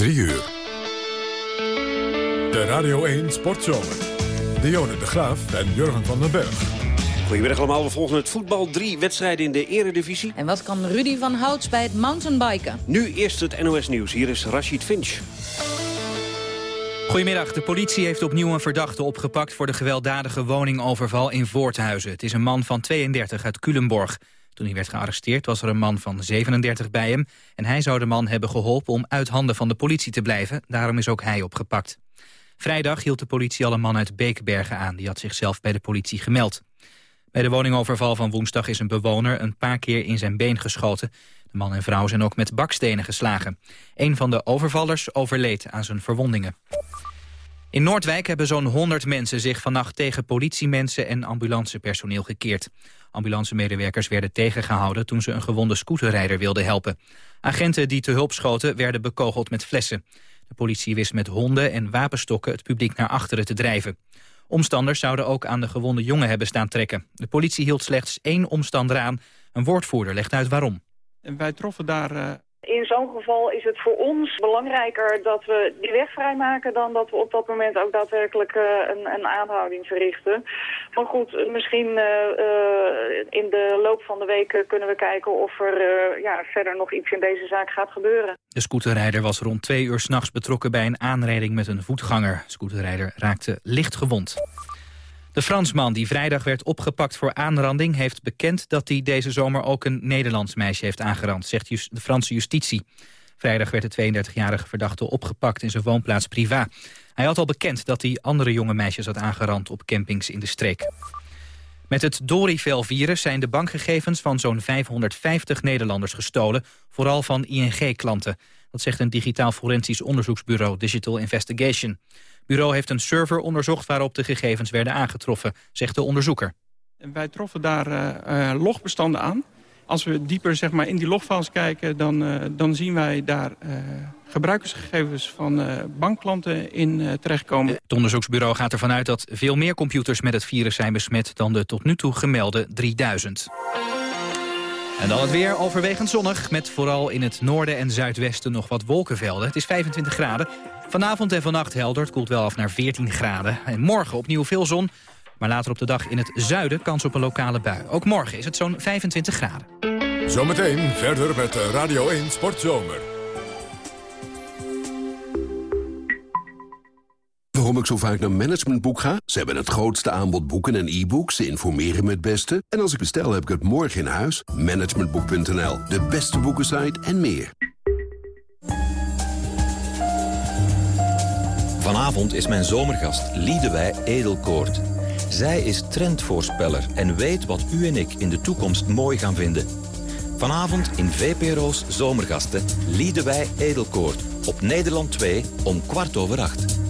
3 uur. De Radio 1 Sportzomer. Dionne de Graaf en Jurgen van den Berg. Goedemiddag allemaal, we volgen het voetbal. Drie wedstrijden in de eredivisie. En wat kan Rudy van Houts bij het mountainbiken? Nu eerst het NOS Nieuws. Hier is Rashid Finch. Goedemiddag. De politie heeft opnieuw een verdachte opgepakt... voor de gewelddadige woningoverval in Voorthuizen. Het is een man van 32 uit Culemborg. Toen hij werd gearresteerd was er een man van 37 bij hem... en hij zou de man hebben geholpen om uit handen van de politie te blijven. Daarom is ook hij opgepakt. Vrijdag hield de politie al een man uit Beekbergen aan. Die had zichzelf bij de politie gemeld. Bij de woningoverval van woensdag is een bewoner een paar keer in zijn been geschoten. De man en vrouw zijn ook met bakstenen geslagen. Een van de overvallers overleed aan zijn verwondingen. In Noordwijk hebben zo'n 100 mensen zich vannacht tegen politiemensen en ambulancepersoneel gekeerd. Ambulancemedewerkers werden tegengehouden toen ze een gewonde scooterrijder wilden helpen. Agenten die te hulp schoten werden bekogeld met flessen. De politie wist met honden en wapenstokken het publiek naar achteren te drijven. Omstanders zouden ook aan de gewonde jongen hebben staan trekken. De politie hield slechts één omstander aan. Een woordvoerder legt uit waarom. En wij troffen daar uh, in zo'n geval is het voor ons belangrijker dat we die weg vrijmaken... dan dat we op dat moment ook daadwerkelijk uh, een, een, aanhouding verrichten. Maar goed, misschien uh, uh, in de loop van de week kunnen we kijken of er ja, verder nog iets in deze zaak gaat gebeuren. De scooterrijder was rond twee uur s'nachts betrokken bij een aanrijding met een voetganger. De scooterrijder raakte licht gewond. De Fransman die vrijdag werd opgepakt voor aanranding... heeft bekend dat hij deze zomer ook een Nederlands meisje heeft aangerand... zegt de Franse justitie. Vrijdag werd de 32-jarige verdachte opgepakt in zijn woonplaats Priva. Hij had al bekend dat hij andere jonge meisjes had aangerand op campings in de streek. Met het Dorivel-virus zijn de bankgegevens van zo'n 550 Nederlanders gestolen, vooral van ING-klanten. Dat zegt een digitaal forensisch onderzoeksbureau Digital Investigation bureau heeft een server onderzocht waarop de gegevens werden aangetroffen, zegt de onderzoeker. Wij troffen daar uh, uh, logbestanden aan. Als we dieper zeg maar, in die logfiles kijken, dan, uh, dan zien wij daar gebruikersgegevens van bankklanten in terechtkomen. Het onderzoeksbureau gaat ervan uit dat veel meer computers met het virus zijn besmet dan de tot nu toe gemelde 3000. En dan het weer overwegend zonnig, met vooral in het noorden en zuidwesten nog wat wolkenvelden. Het is 25 graden. Vanavond en vannacht helder, het koelt wel af naar 14 graden. En morgen opnieuw veel zon, maar later op de dag in het zuiden kans op een lokale bui. Ook morgen is het zo'n 25 graden. Zometeen verder met Radio 1 Sportzomer. Waarom ik zo vaak naar Managementboek ga? Ze hebben het grootste aanbod boeken en e-books. Ze informeren me het beste. En als ik bestel, heb ik het morgen in huis. Managementboek.nl, de beste boekensite en meer. Vanavond is mijn zomergast Liedewij Edelkoort. Zij is trendvoorspeller en weet wat u en ik in de toekomst mooi gaan vinden. Vanavond in VPRO's Zomergasten Liedewij Edelkoort. Op Nederland 2 om kwart over acht.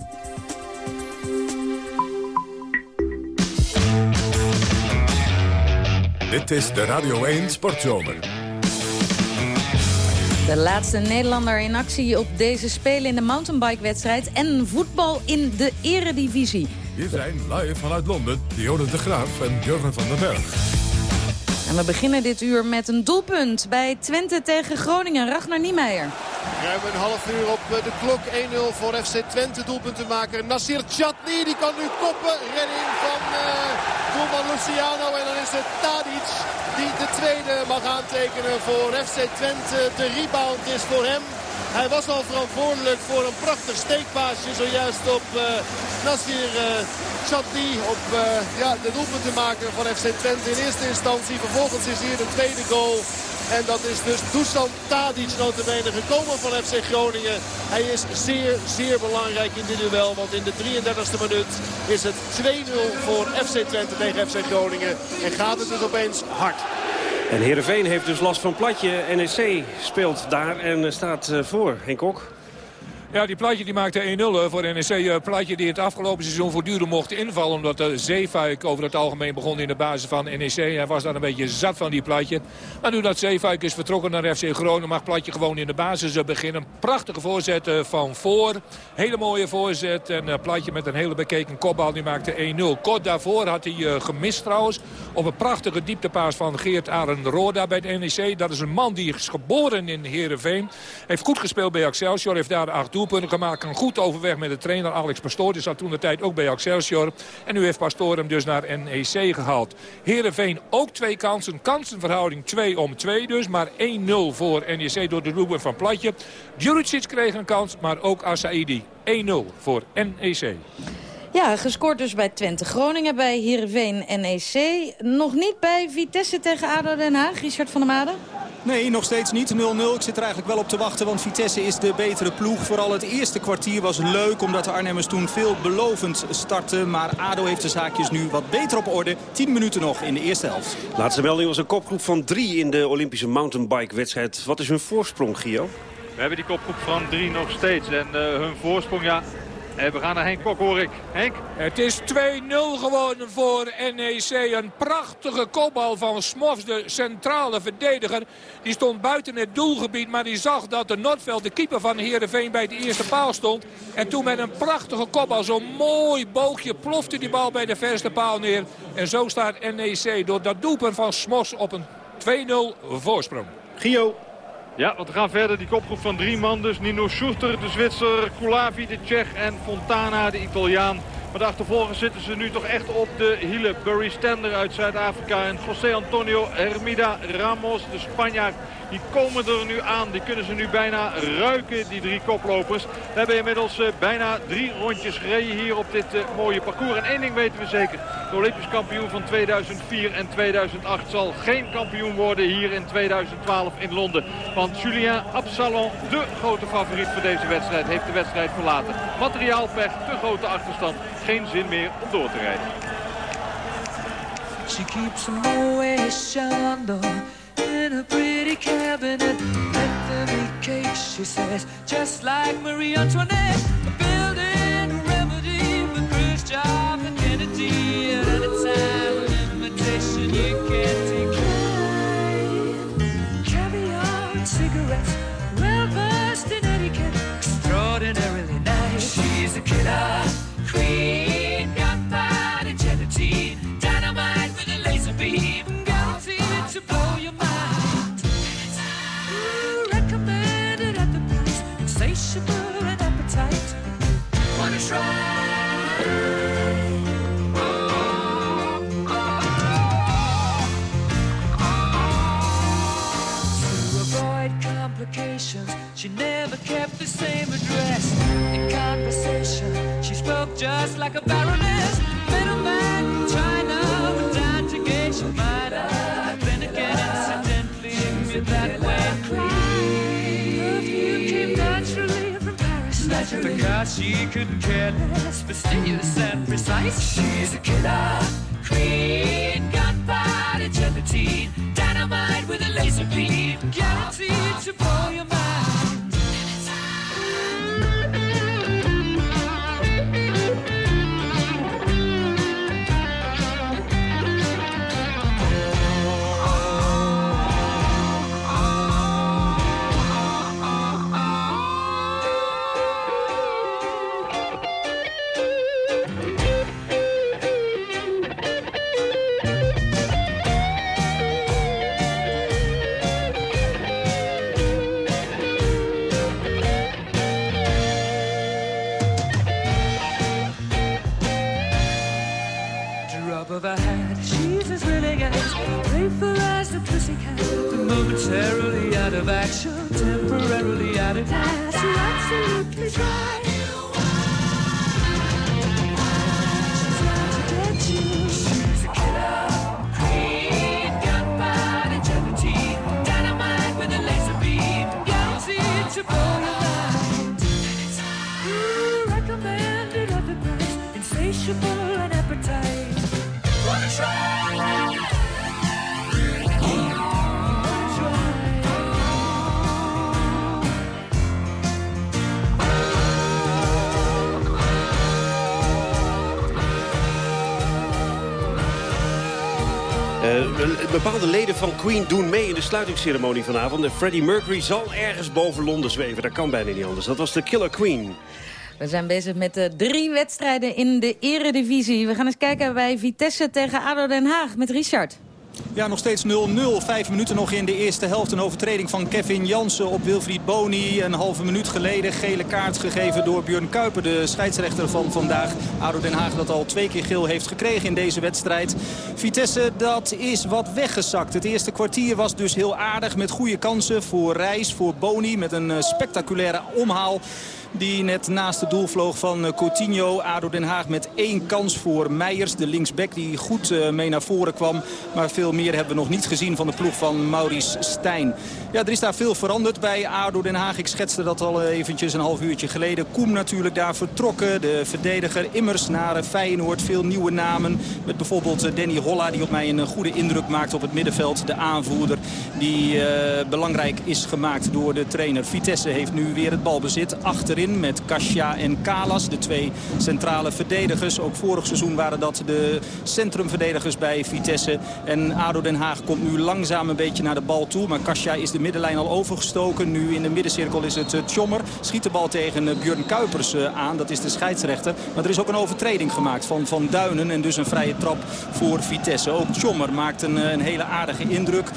Dit is de Radio 1 Sportzomer. De laatste Nederlander in actie op deze Spelen in de mountainbike-wedstrijd... en voetbal in de eredivisie. Hier zijn live vanuit Londen Dionne de Graaf en Jurgen van den Berg. En we beginnen dit uur met een doelpunt bij Twente tegen Groningen. Ragnar Niemeyer. Ruim een half uur op eh, de klok. 1-0 voor FC Twente doelpuntenmaker. Nassir Chatni die kan nu koppen. Redding van uh, doelman Luciano. En dan is het Tadic die de tweede mag aantekenen voor FC Twente. De rebound is voor hem. Hij was al verantwoordelijk voor een prachtig steekpaasje zojuist op uh, Nassir uh. Op uh, ja, de van FC Twente in eerste instantie. Vervolgens is hier de tweede goal. En dat is dus Dusan Tadic notabene gekomen van FC Groningen. Hij is zeer, zeer belangrijk in dit duel. Want in de 33e minuut is het 2-0 voor FC Twente tegen FC Groningen. En gaat het dus opeens hard. En Heerenveen heeft dus last van platje. NEC speelt daar en staat voor. Henk Kok. Ja, die plaatje die maakte 1-0 voor NEC. Een plaatje die het afgelopen seizoen voortdurend mocht invallen. Omdat de Zeefuik over het algemeen begon in de basis van NEC. Hij was dan een beetje zat van die plaatje. Maar nu dat Zeefuik is vertrokken naar FC Groningen... mag plaatje gewoon in de basis beginnen. Prachtige voorzet eh, van voor. Hele mooie voorzet. En plaatje met een hele bekeken kopbal. Die maakte 1-0. Kort daarvoor had hij eh, gemist trouwens. Op een prachtige dieptepaas van Geert Arend Roda bij de NEC. Dat is een man die is geboren in Heerenveen. Heeft goed gespeeld bij Excelsior. Heeft daar acht doelpunten gemaakt. Kan goed overweg met de trainer Alex Pastoor. Die zat toen de tijd ook bij Excelsior. En nu heeft Pastoor hem dus naar NEC gehaald. Heerenveen ook twee kansen. Kansenverhouding 2 om 2 dus. Maar 1-0 voor NEC door de doelpunt van Platje. Juricic kreeg een kans, maar ook Asaidi. 1-0 voor NEC. Ja, gescoord dus bij Twente. Groningen bij Heerenveen NEC. Nog niet bij Vitesse tegen ADO Den Haag. Richard van der Made? Nee, nog steeds niet. 0-0. Ik zit er eigenlijk wel op te wachten, want Vitesse is de betere ploeg. Vooral het eerste kwartier was leuk, omdat de Arnhemmers toen veelbelovend startten. Maar ADO heeft de zaakjes nu wat beter op orde. 10 minuten nog in de eerste helft. Laatste melding was een kopgroep van drie in de Olympische mountainbike-wedstrijd. Wat is hun voorsprong, Gio? We hebben die kopgroep van drie nog steeds. En uh, hun voorsprong, ja, we gaan naar Henk Kok, hoor ik. Henk? Het is 2-0 geworden voor NEC. Een prachtige kopbal van Smofs, de centrale verdediger. Die stond buiten het doelgebied, maar die zag dat de Noordveld, de keeper van Heerenveen, bij de eerste paal stond. En toen met een prachtige kopbal, zo'n mooi boogje, plofte die bal bij de verste paal neer. En zo staat NEC door dat doelpunt van Smofs op een 2-0 voorsprong. Gio. Ja, want we gaan verder. Die kopgroep van drie man dus. Nino Schuster, de Zwitser, Kulavi, de Tsjech en Fontana, de Italiaan. Maar de achtervolgers zitten ze nu toch echt op de hielen. Burry Stender uit Zuid-Afrika en José Antonio Hermida Ramos, de Spanjaard. Die komen er nu aan. Die kunnen ze nu bijna ruiken, die drie koplopers. We hebben inmiddels uh, bijna drie rondjes gereden hier op dit uh, mooie parcours. En één ding weten we zeker. De Olympisch kampioen van 2004 en 2008 zal geen kampioen worden hier in 2012 in Londen. Want Julien Absalon, de grote favoriet voor deze wedstrijd, heeft de wedstrijd verlaten. Materiaalpech, te grote achterstand. Geen zin meer om door te rijden. She keeps in a pretty cabinet. Anthony cake, she says, just like Marie Antoinette. Pussycat. Momentarily out of action, temporarily out of gas. You're absolutely dry. She's out to dynamite with a laser beam, guaranteed to the price, insatiable and appetite. Wanna try? Bepaalde leden van Queen doen mee in de sluitingsceremonie vanavond. En Freddie Mercury zal ergens boven Londen zweven. Dat kan bijna niet anders. Dat was de Killer Queen. We zijn bezig met de drie wedstrijden in de eredivisie. We gaan eens kijken bij Vitesse tegen ADO Den Haag met Richard. Ja, nog steeds 0-0. Vijf minuten nog in de eerste helft. Een overtreding van Kevin Jansen op Wilfried Boni. Een halve minuut geleden gele kaart gegeven door Björn Kuiper. De scheidsrechter van vandaag. ADO Den Haag dat al twee keer geel heeft gekregen in deze wedstrijd. Vitesse dat is wat weggezakt. Het eerste kwartier was dus heel aardig. Met goede kansen voor Reis, voor Boni. Met een eh, spectaculaire omhaal. Die net naast het doel vloog van eh, Coutinho. ADO Den Haag met één kans voor Meijers. De linksback die goed eh, mee naar voren kwam. Maar veel meer hebben we nog niet gezien van de ploeg van Maurice Stijn. Ja, er is daar veel veranderd bij ADO Den Haag. Ik schetste dat al eventjes een half uurtje geleden. Koem natuurlijk daar vertrokken. De verdediger Immers naar Feyenoord. Veel nieuwe namen. Met bijvoorbeeld Danny Holla die op mij een goede indruk maakt op het middenveld. De aanvoerder die belangrijk is gemaakt door de trainer. Vitesse heeft nu weer het balbezit achterin met Kasia en Kalas. De twee centrale verdedigers. Ook vorig seizoen waren dat de centrumverdedigers bij Vitesse. En ADO Den Haag komt nu langzaam een beetje naar de bal toe. Maar Kasia is de middenlijn al overgestoken. Nu in de middencirkel is het Tjommer. Schiet de bal tegen eh, Björn Kuipers eh, aan. Dat is de scheidsrechter. Maar er is ook een overtreding gemaakt van Van Duinen. En dus een vrije trap voor Vitesse. Ook Tjommer maakt een, eh, een hele aardige indruk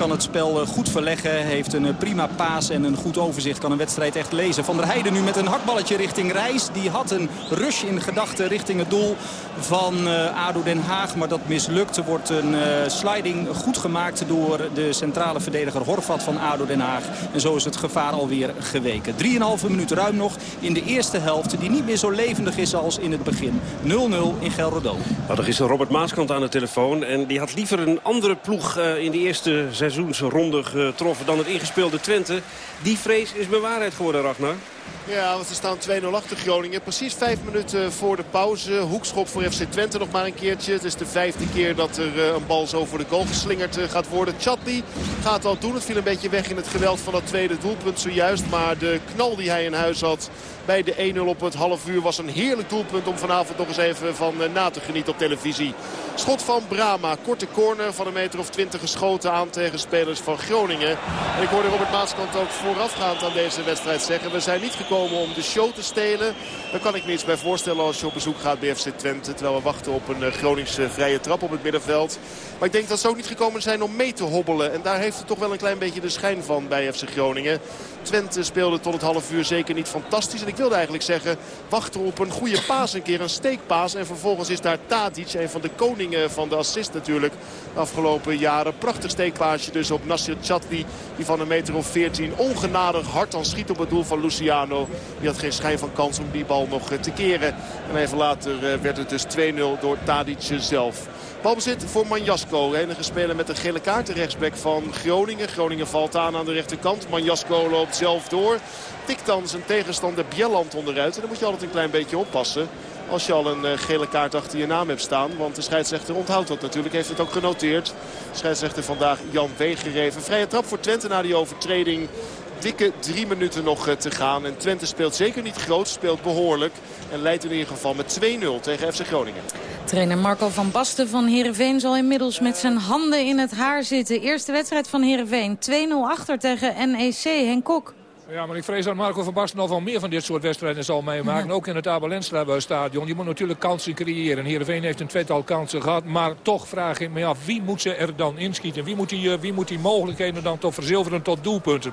kan het spel goed verleggen. Heeft een prima paas en een goed overzicht. Kan een wedstrijd echt lezen. Van der Heijden nu met een hakballetje richting Reis. Die had een rush in gedachten richting het doel van uh, ADO Den Haag. Maar dat mislukt. Er wordt een sliding goed gemaakt door de centrale verdediger Horvat van ADO Den Haag. En zo is het gevaar alweer geweken. 3,5 minuut ruim nog in de eerste helft. Die niet meer zo levendig is als in het begin. 0-0 in Gelredome. Nou, er is Robert Maaskant aan de telefoon. En die had liever een andere ploeg in de eerste seizoensronde getroffen dan het ingespeelde Twente. Die vrees is bewaarheid geworden, Ragnar. Ja, want ze staan 2-0 achter Groningen. Precies vijf minuten voor de pauze. Hoekschop voor FC Twente nog maar een keertje. Het is de vijfde keer dat er eh, een bal zo voor de goal geslingerd eh, gaat worden. Chatli gaat al doen. Het viel een beetje weg in het geweld van dat tweede doelpunt zojuist. Maar de knal die hij in huis had bij de 1-0 op het half uur was een heerlijk doelpunt om vanavond nog eens even van eh, na te genieten op televisie. Schot van Brama. Korte corner van een meter of 20 geschoten aan tegen spelers van Groningen. En ik hoorde Robert Maaskant ook voorafgaand aan deze wedstrijd zeggen. We zijn niet gekomen om de show te stelen. Daar kan ik me iets bij voorstellen als je op bezoek gaat bij FC Twente. Terwijl we wachten op een Groningse vrije trap op het middenveld. Maar ik denk dat ze ook niet gekomen zijn om mee te hobbelen. En daar heeft het toch wel een klein beetje de schijn van bij FC Groningen. Twente speelde tot het half uur zeker niet fantastisch. En ik wilde eigenlijk zeggen, wachten op een goede paas. Een keer een steekpaas. En vervolgens is daar Tadic, een van de koningen van de assist natuurlijk. De afgelopen jaren. Prachtig steekpaasje dus op Nasir Chatli. Die van een meter of 14 ongenadig hard dan schiet op het doel van Luciano. Die had geen schijn van kans om die bal nog te keren. En even later werd het dus 2-0 door Tadic zelf. Balbezit voor Manjasko. Enige speler met een gele kaart. De rechtsback van Groningen. Groningen valt aan aan de rechterkant. Manjasko loopt zelf door. Tikt dan zijn tegenstander Bjelland onderuit. En dan moet je altijd een klein beetje oppassen. Als je al een uh, gele kaart achter je naam hebt staan. Want de scheidsrechter onthoudt dat natuurlijk. Heeft het ook genoteerd. Scheidsrechter vandaag Jan Wegereven. Vrije trap voor Twente na die overtreding dikke drie minuten nog te gaan. En Twente speelt zeker niet groot, speelt behoorlijk. En leidt in ieder geval met 2-0 tegen FC Groningen. Trainer Marco van Basten van Heerenveen zal inmiddels met zijn handen in het haar zitten. Eerste wedstrijd van Heerenveen. 2-0 achter tegen NEC. Henk Kok. Ja, maar ik vrees dat Marco van Basten nog wel meer van dit soort wedstrijden zal meemaken. Ja. Ook in het Abelenstra stadion. Je moet natuurlijk kansen creëren. Heerenveen heeft een tweetal kansen gehad. Maar toch vraag ik me af, wie moet ze er dan inschieten? Wie moet die, wie moet die mogelijkheden dan toch verzilveren tot doelpunten?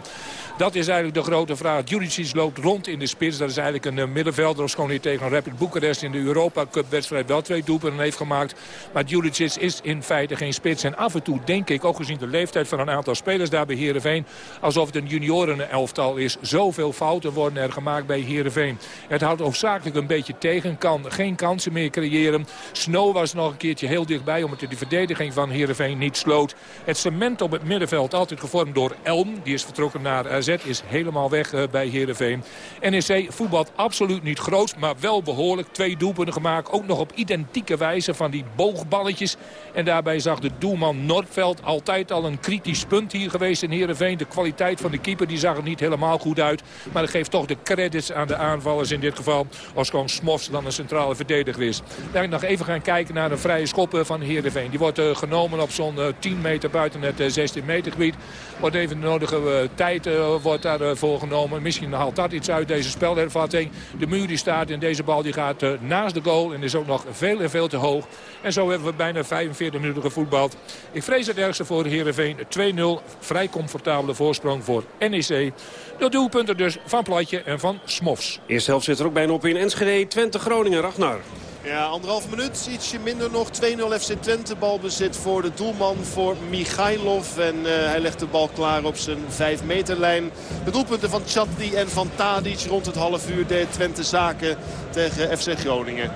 Dat is eigenlijk de grote vraag. Juricic loopt rond in de spits. Dat is eigenlijk een uh, middenvelder. Als gewoon hier tegen Rapid Boekarest in de Europa Cup wedstrijd wel twee doelpunten heeft gemaakt. Maar Juricic is in feite geen spits. En af en toe denk ik, ook gezien de leeftijd van een aantal spelers daar bij Heerenveen... alsof het een junioren elftal is. Zoveel fouten worden er gemaakt bij Heerenveen. Het houdt hoofdzakelijk een beetje tegen. Kan geen kansen meer creëren. Snow was nog een keertje heel dichtbij omdat de verdediging van Heerenveen niet sloot. Het cement op het middenveld altijd gevormd door Elm. Die is vertrokken naar AZ. Is helemaal weg uh, bij Heerenveen. NEC voetbalt absoluut niet groot, maar wel behoorlijk. Twee doelpunten gemaakt. Ook nog op identieke wijze van die boogballetjes. En daarbij zag de doelman Noordveld altijd al een kritisch punt hier geweest in Heerenveen. De kwaliteit van de keeper die zag er niet helemaal goed uit. Maar dat geeft toch de credits aan de aanvallers in dit geval. Als gewoon Smofs dan een centrale verdediger is. Dan nog even gaan kijken naar een vrije schop van Heerenveen. Die wordt genomen op zo'n 10 meter buiten het 16 meter gebied. Wordt even de nodige tijd wordt daarvoor genomen. Misschien haalt dat iets uit deze spelhervatting. De muur die staat in deze bal die gaat naast de goal. En is ook nog veel en veel te hoog. En zo hebben we bijna 45 minuten gevoetbald. Ik vrees het ergste voor Heerenveen. 2-0. Vrij comfortabele voorsprong voor NEC. De doelpunten dus van Platje en van Smofs. Eerste helft zit er ook bijna op in Enschede. Twente Groningen, Ragnar. Ja, anderhalf minuut, ietsje minder nog. 2-0 FC Twente, balbezit voor de doelman, voor Michailov. En uh, hij legt de bal klaar op zijn 5 meterlijn. De doelpunten van Chatli en van Tadic rond het half uur deed Twente zaken tegen FC Groningen.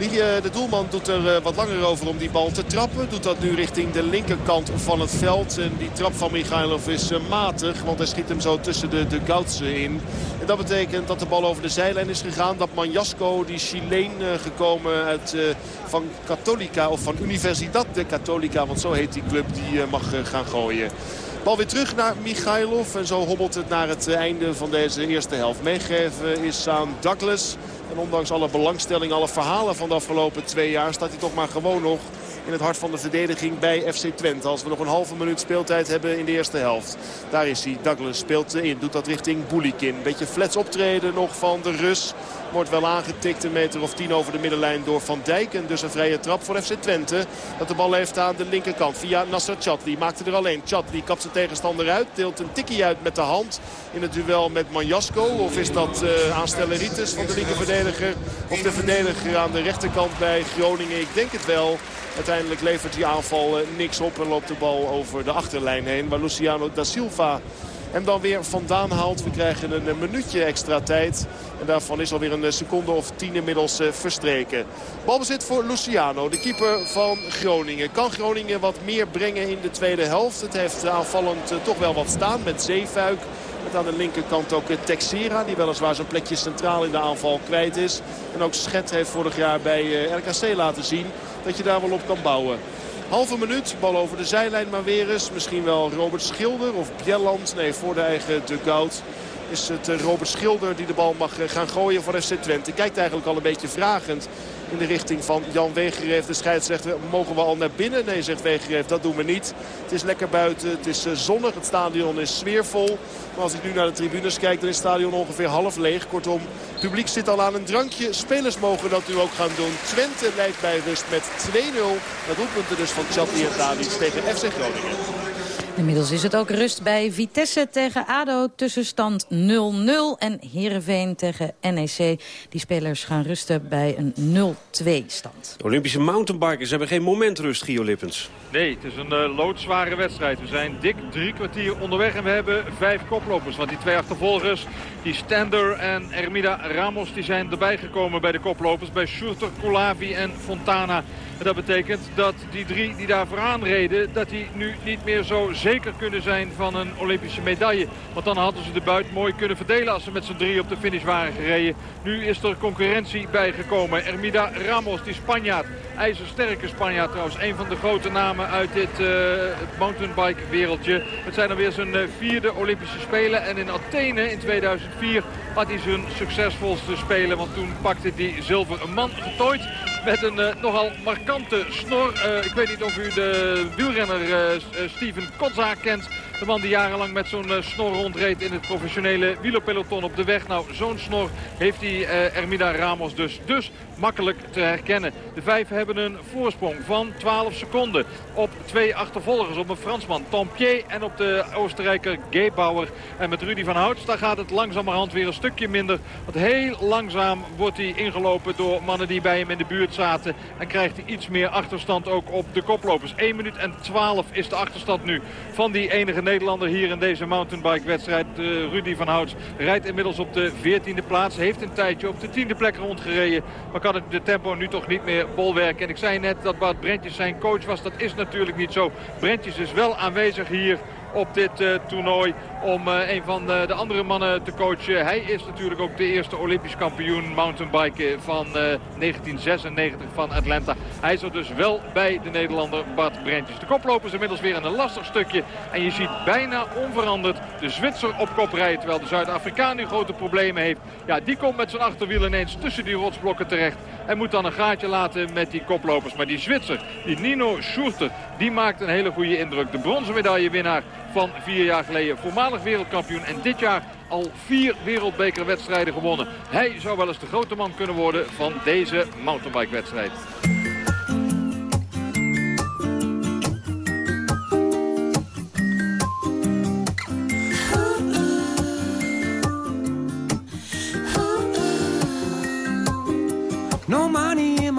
Eh, de doelman doet er eh, wat langer over om die bal te trappen. Doet dat nu richting de linkerkant van het veld. En die trap van Michailov is matig. Want hij schiet hem zo tussen de, de Goutsen in. En dat betekent dat de bal over de zijlijn is gegaan. Dat Manjasco, die Chileen gekomen uit, van Catholica of van Universidad de Catholica. Want zo heet die club, die mag gaan gooien. Bal weer terug naar Michailov. En zo hobbelt het naar het einde van deze eerste helft. Meegeven is aan Douglas. En ondanks alle belangstelling, alle verhalen van de afgelopen twee jaar... staat hij toch maar gewoon nog in het hart van de verdediging bij FC Twente. Als we nog een halve minuut speeltijd hebben in de eerste helft. Daar is hij. Douglas speelt in. Doet dat richting Boulikin. Beetje flats optreden nog van de Rus. Wordt wel aangetikt een meter of tien over de middenlijn door Van Dijk. En dus een vrije trap voor FC Twente. Dat de bal heeft aan de linkerkant via Nasser Chatli. Maakte er alleen. Chatli kapt zijn tegenstander uit. Deelt een tikkie uit met de hand in het duel met Manjasko. Of is dat uh, aanstelleritis van de linkerverdediger? Of de verdediger aan de rechterkant bij Groningen? Ik denk het wel. Uiteindelijk levert die aanval eh, niks op en loopt de bal over de achterlijn heen. Waar Luciano da Silva hem dan weer vandaan haalt. We krijgen een minuutje extra tijd. En daarvan is alweer een seconde of tien inmiddels eh, verstreken. Balbezit voor Luciano, de keeper van Groningen. Kan Groningen wat meer brengen in de tweede helft? Het heeft aanvallend eh, toch wel wat staan met Zeefuik. Met aan de linkerkant ook Texera, die weliswaar zijn plekje centraal in de aanval kwijt is. En ook Schet heeft vorig jaar bij RKC laten zien dat je daar wel op kan bouwen. Halve minuut, bal over de zijlijn maar weer eens. Misschien wel Robert Schilder of Bjelland. Nee, voor de eigen dugout is het eh, Robert Schilder die de bal mag eh, gaan gooien voor FC Twente. Kijkt eigenlijk al een beetje vragend in de richting van Jan Wegereef. De scheidsrechter, mogen we al naar binnen? Nee, zegt Wegereef, dat doen we niet. Het is lekker buiten, het is eh, zonnig, het stadion is sfeervol. Maar als ik nu naar de tribunes kijk, dan is het stadion ongeveer half leeg. Kortom, het publiek zit al aan een drankje. Spelers mogen dat nu ook gaan doen. Twente leidt bij rust met 2-0. Dat doelpunten dus van Chatli en Tadic tegen FC Groningen. Inmiddels is het ook rust bij Vitesse tegen ADO. Tussenstand 0-0 en Heerenveen tegen NEC. Die spelers gaan rusten bij een 0-2 stand. De Olympische mountainbikers hebben geen momentrust, Gio Lippens. Nee, het is een uh, loodzware wedstrijd. We zijn dik drie kwartier onderweg en we hebben vijf koplopers. Want die twee achtervolgers, die Stander en Ermida Ramos, die zijn erbij gekomen bij de koplopers. Bij Schurter, Kulavi en Fontana. En dat betekent dat die drie die daar vooraan reden... dat die nu niet meer zo zeker kunnen zijn van een Olympische medaille. Want dan hadden ze de buit mooi kunnen verdelen als ze met z'n drie op de finish waren gereden. Nu is er concurrentie bijgekomen. Ermida Ramos, die Spanjaard, ijzersterke Spanjaard trouwens. Een van de grote namen uit dit uh, mountainbike wereldje. Het zijn alweer zijn uh, vierde Olympische Spelen. En in Athene in 2004 had hij zijn succesvolste Spelen. Want toen pakte hij zilver. Een man getooid met een uh, nogal markante snor. Uh, ik weet niet of u de wielrenner uh, Steven Kotza kent. De man die jarenlang met zo'n snor rondreed in het professionele wielerpeloton op de weg. Nou, zo'n snor heeft die Ermida Ramos dus. Dus makkelijk te herkennen. De vijf hebben een voorsprong van 12 seconden op twee achtervolgers. Op een Fransman, Tampier en op de Oostenrijker Gebauer. En met Rudy van Houts, daar gaat het langzamerhand weer een stukje minder. Want heel langzaam wordt hij ingelopen door mannen die bij hem in de buurt zaten. En krijgt hij iets meer achterstand ook op de koplopers. 1 minuut en 12 is de achterstand nu van die enige Nederlander hier in deze mountainbike wedstrijd. Rudy van Houts rijdt inmiddels op de 14e plaats. Heeft een tijdje op de 10e plek rondgereden. Maar kan het de tempo nu toch niet meer bolwerken. En ik zei net dat Bart Brentjes zijn coach was. Dat is natuurlijk niet zo. Brentjes is wel aanwezig hier op dit uh, toernooi om uh, een van de, de, andere mannen te coachen. Hij is natuurlijk ook de eerste Olympisch kampioen mountainbiken van uh, 1996 van Atlanta. Hij er dus wel bij de Nederlander Bart Brentjes. De koplopers inmiddels weer in een lastig stukje. En je ziet bijna onveranderd de Zwitser op kop rijden. Terwijl de Zuid-Afrikaan nu grote problemen heeft. Ja, die komt met zijn achterwiel ineens tussen die rotsblokken terecht. En moet dan een gaatje laten met die koplopers. Maar die Zwitser, die Nino Schurter, die maakt een hele goede indruk. De bronzen medaillewinnaar van vier jaar geleden. Voormalig wereldkampioen en dit jaar al vier wereldbekerwedstrijden gewonnen. Hij zou wel eens de grote man kunnen worden van deze mountainbike-wedstrijd.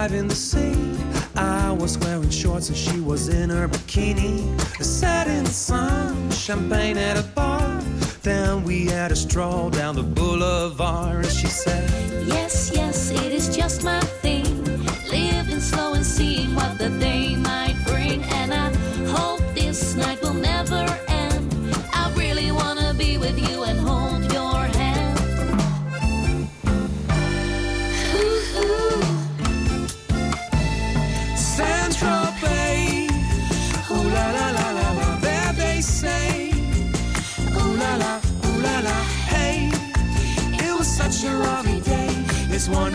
Dive in the sea. I was wearing shorts and she was in her bikini. I sat in the sun, champagne at a bar. Then we had a stroll down the boulevard and she said, Yes, yes, it is just my thing. Living slow and seeing what the day might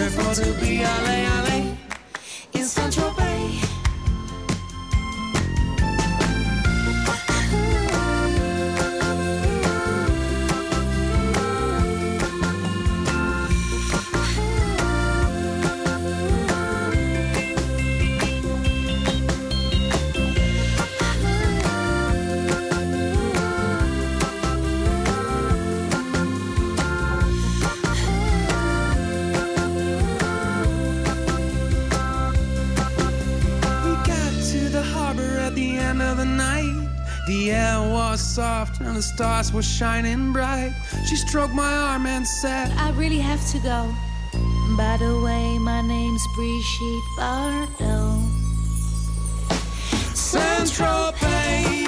wonderful to be ale ale the stars were shining bright. She stroked my arm and said, I really have to go. By the way, my name's Brigitte Bardot. Central Bay.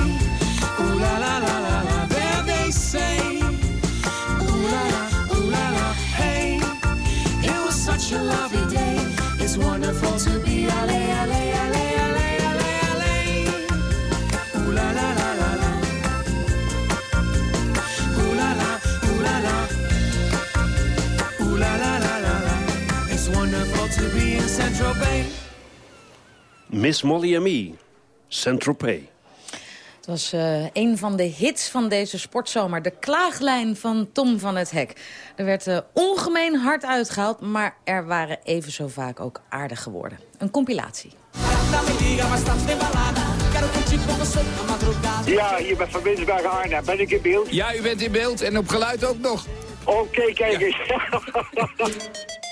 Miss Molly and Me, Saint-Tropez. Het was eh, een van de hits van deze sportzomer. De klaaglijn van Tom van het Hek. Er werd eh, ongemeen hard uitgehaald, maar er waren even zo vaak ook aardig geworden. Een compilatie. Ja, hier bij Van Winsbergen Arnhem. Ben ik in beeld? Ja, u bent in beeld en op geluid ook nog. Oké, kijk eens. Ja,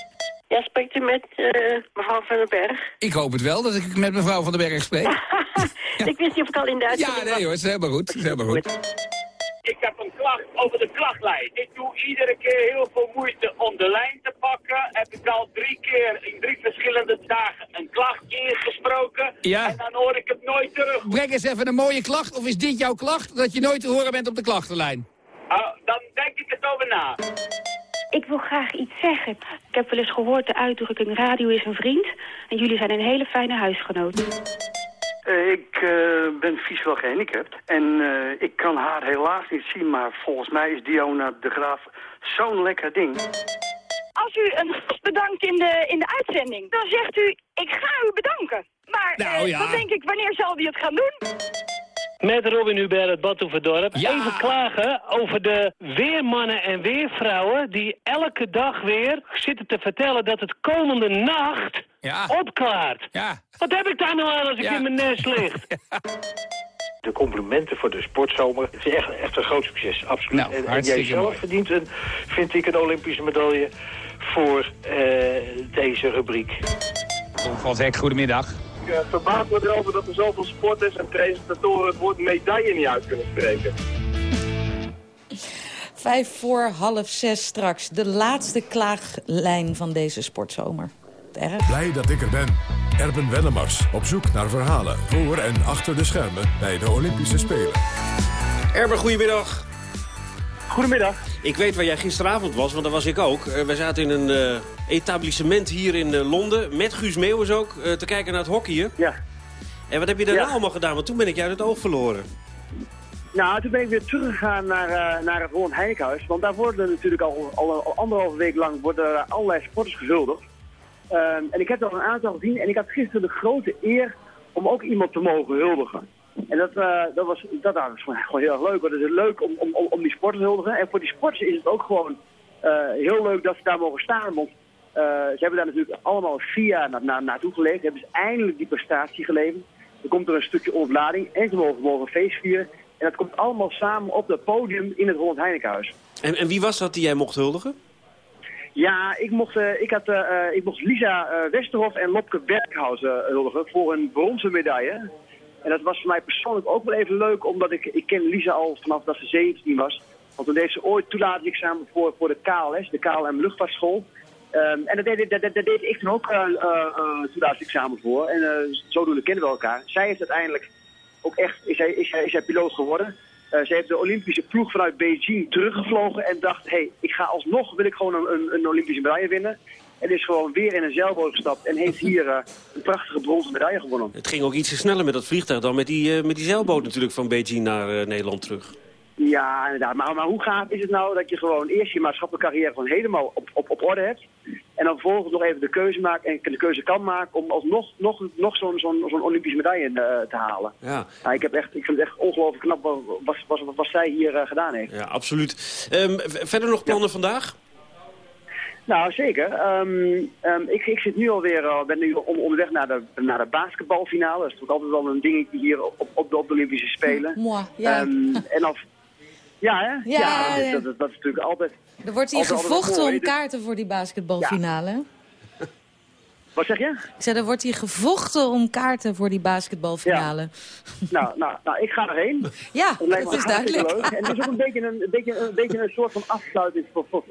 spreekt u met eh, mevrouw van den Berg? Ik hoop het wel dat ik met mevrouw van den Berg spreek. Ik wist niet of ik al in de ja, nee hoor, het is helemaal goed. Het is helemaal goed. Ik heb een klacht over de klachtlijn. Ik doe iedere keer heel veel moeite om de lijn te pakken. Heb ik al drie keer in drie verschillende dagen een klacht ingesproken. Ja. En dan hoor ik het nooit terug. Breng eens even een mooie klacht. Of is dit jouw klacht, dat je nooit te horen bent op de klachtenlijn? Oh, dan denk ik het over na. Ik wil graag iets zeggen. Ik heb wel eens gehoord de uitdrukking radio is een vriend. En jullie zijn een hele fijne huisgenoot. Eh, ik eh, ben visueel gehandicapt en eh, ik kan haar helaas niet zien, maar volgens mij is Diona de Graaf zo'n lekker ding. Als u een gast bedankt in de, in de uitzending, dan zegt u, ik ga u bedanken. Maar Nou, eh, ja. dan denk ik, wanneer zal hij het gaan doen? Met Robin Hubert uit Badhoevedorp. Even klagen over de weermannen en weervrouwen... die elke dag weer zitten te vertellen dat het komende nacht opklaart. Wat heb ik daar nou aan als ik in mijn nest lig? De complimenten voor de sportzomer. Het is echt, echt een groot succes, absoluut. Nou, en, en jij zelf mooi. verdient, een, vind ik, een Olympische medaille voor eh, deze rubriek. Van Hek, goedemiddag. Ik uh, verbaas me erover dat er zoveel sporters en presentatoren het woord medaille niet uit kunnen spreken. Vijf voor half zes straks. De laatste klaaglijn van deze sportzomer. Erg. Blij dat ik er ben. Erben Wellemars op zoek naar verhalen voor en achter de schermen bij de Olympische Spelen. Erben, goedemiddag. Goedemiddag. Ik weet waar jij gisteravond was, want daar was ik ook. Eh, we zaten in een eh, etablissement hier in eh, Londen, met Guus Meeuwis ook, te kijken naar het hockeyen. Ja. En wat heb je daarna Ja. allemaal gedaan? Want toen ben ik uit het oog verloren. Nou, toen ben ik weer teruggegaan naar, naar het Holland Heinekenhuis. Want daar worden natuurlijk al, al, al anderhalve week lang worden allerlei sporters gehuldigd. Ehm, en ik heb er al een aantal gezien. En ik had gisteren de grote eer om ook iemand te mogen huldigen. En dat, eh, dat, was, dat, dat is gewoon heel erg leuk. Want het is leuk om, om, om, die sporters te huldigen. En voor die sporters is het ook gewoon eh, heel leuk dat ze daar mogen staan. Want eh, ze hebben daar natuurlijk allemaal vier jaar na, na, naartoe geleefd. Hebben ze eindelijk die prestatie geleverd. Er komt er een stukje ontlading en ze mogen, mogen feest vieren. En dat komt allemaal samen op het podium in het Holland Heinekenhuis. En, en wie was dat die jij mocht huldigen? Ja, ik mocht, ik had, ik mocht Lisa eh, Westerhof en Lopke Berghausen huldigen voor een bronzen medaille. En dat was voor mij persoonlijk ook wel even leuk, omdat ik, ik ken Lisa al vanaf dat ze 17 was. Want toen deed ze ooit toelatingsexamen voor, voor de KLS, de KLM Luchtvaartschool. Ehm, en daar deed, deed ik toen ook uh, toelatingsexamen voor. En eh, zodoende kennen we elkaar. Zij heeft uiteindelijk ook echt, is zij, is is piloot geworden. Eh, ze heeft de Olympische ploeg vanuit Beijing teruggevlogen en dacht, hé, hey, ik ga alsnog, wil ik gewoon een, een Olympische medaille winnen. En is gewoon weer in een zeilboot gestapt en heeft hier eh, een prachtige bronzen medaille gewonnen. Het ging ook ietsje sneller met dat vliegtuig dan met die, eh, met die zeilboot natuurlijk van Beijing naar eh, Nederland terug. Ja, inderdaad. Maar, maar hoe gaaf is het nou dat je gewoon eerst je maatschappelijke carrière gewoon helemaal op, op, op orde hebt. En dan vervolgens nog even de keuze maakt en de keuze kan maken om alsnog nog, nog zo'n zo'n zo'n Olympische medaille te halen. Ja. Ik, heb echt, ik vind het echt ongelooflijk knap wat, wat, wat, wat zij hier gedaan heeft. Ja, absoluut. Ehm, verder nog plannen vandaag? Nou, zeker. Ehm, ehm, ik, ik zit nu alweer, uh, ben nu on- onderweg naar de, naar de basketbalfinale. Dat is natuurlijk altijd wel een dingetje hier op, op, de, op de Olympische Spelen. Moi, ja. Ehm, en of, ja, hè? Ja, dat, ja. dat, dat, dat is natuurlijk altijd... Er wordt hier altijd- gevochten mooi. om kaarten voor die basketbalfinale. Wat zeg je? Ik zei, er wordt hier gevochten om kaarten voor die basketbalfinale. Nou, nou, nou, ik ga erheen. Ja, Dat is duidelijk. Leuk. En het is ook een beetje een, een, beetje, een, beetje een soort van afsluiting voor- voor-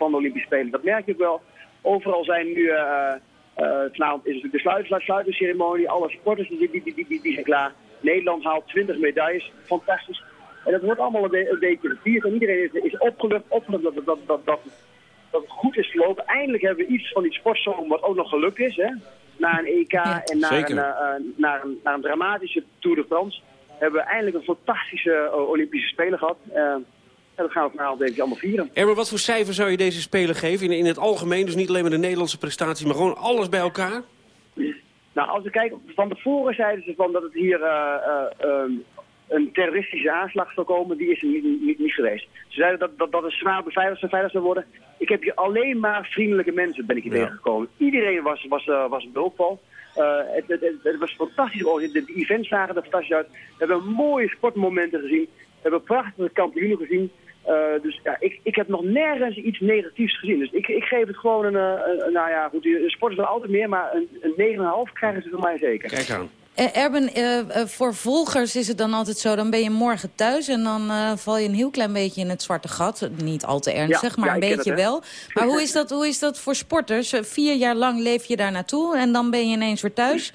van de Olympische Spelen. Dat merk je ook wel. Overal zijn nu... eh eh, vanavond is natuurlijk de sluit, sluitingsceremonie. Alle sporters die, die, die, die, die zijn klaar. Nederland haalt 20 medailles. Fantastisch. En dat wordt allemaal een, be- een beetje gevierd. En iedereen is, is opgelucht, opgelucht dat, dat, dat, dat, dat, dat het goed is verlopen. Eindelijk hebben we iets van die sportzomer wat ook nog gelukt is. Hè? Na een EK en na zeker. een, naar, een, naar een dramatische Tour de France hebben we eindelijk een fantastische Olympische Spelen gehad. En dat gaan we vanavond denk ik allemaal vieren. Erben, wat voor cijfer zou je deze Spelen geven? In, in het algemeen, dus niet alleen maar de Nederlandse prestatie, maar gewoon alles bij elkaar? Nou, als we kijken, van tevoren zeiden ze van dat het hier eh, eh, ehm, een terroristische aanslag zou komen. Die is er niet, niet, niet geweest. Ze zeiden dat, dat, dat het zwaar beveiligd en veilig zou worden. Ik heb hier alleen maar vriendelijke mensen ben ik hier Ja. tegengekomen. Iedereen was, was, eh, was een behulpval. Eh, het, het, het, was fantastisch. De, de events zagen er fantastisch uit. We hebben mooie sportmomenten gezien. We hebben prachtige kampioenen gezien. Eh, dus ja, ik, ik heb nog nergens iets negatiefs gezien. Dus ik, ik geef het gewoon een, eh, een, een- nou ja, goed, de sport is wel altijd meer, maar een, een 9,5 krijgen ze van mij zeker. Kijk aan. Eh, Erben, eh, voor volgers is het dan altijd zo, dan ben je morgen thuis... en dan eh, val je een heel klein beetje in het zwarte gat. Niet al te ernstig, Ja, maar ja, een beetje het, wel. Maar hoe is, dat, hoe is dat voor sporters? Vier jaar lang leef je daar naartoe en dan ben je ineens weer thuis.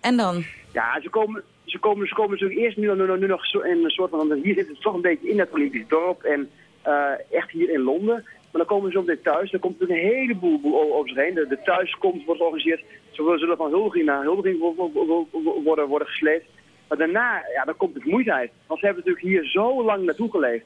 En dan? Ja, ze komen, ze komen, ze komen natuurlijk eerst nu, nu, nu nog in een soort van... Hier zitten ze toch een beetje in het Olympisch dorp en eh, echt hier in Londen. Maar dan komen ze op dit thuis. Dan komt natuurlijk een heleboel over zich heen. De, de thuiskomst wordt georganiseerd. Ze zullen van huldiging naar huldiging wo- wo- wo- wo- worden, worden gesleept. Maar daarna, ja, dan komt de vermoeidheid. Want ze hebben natuurlijk hier zo lang naartoe geleefd.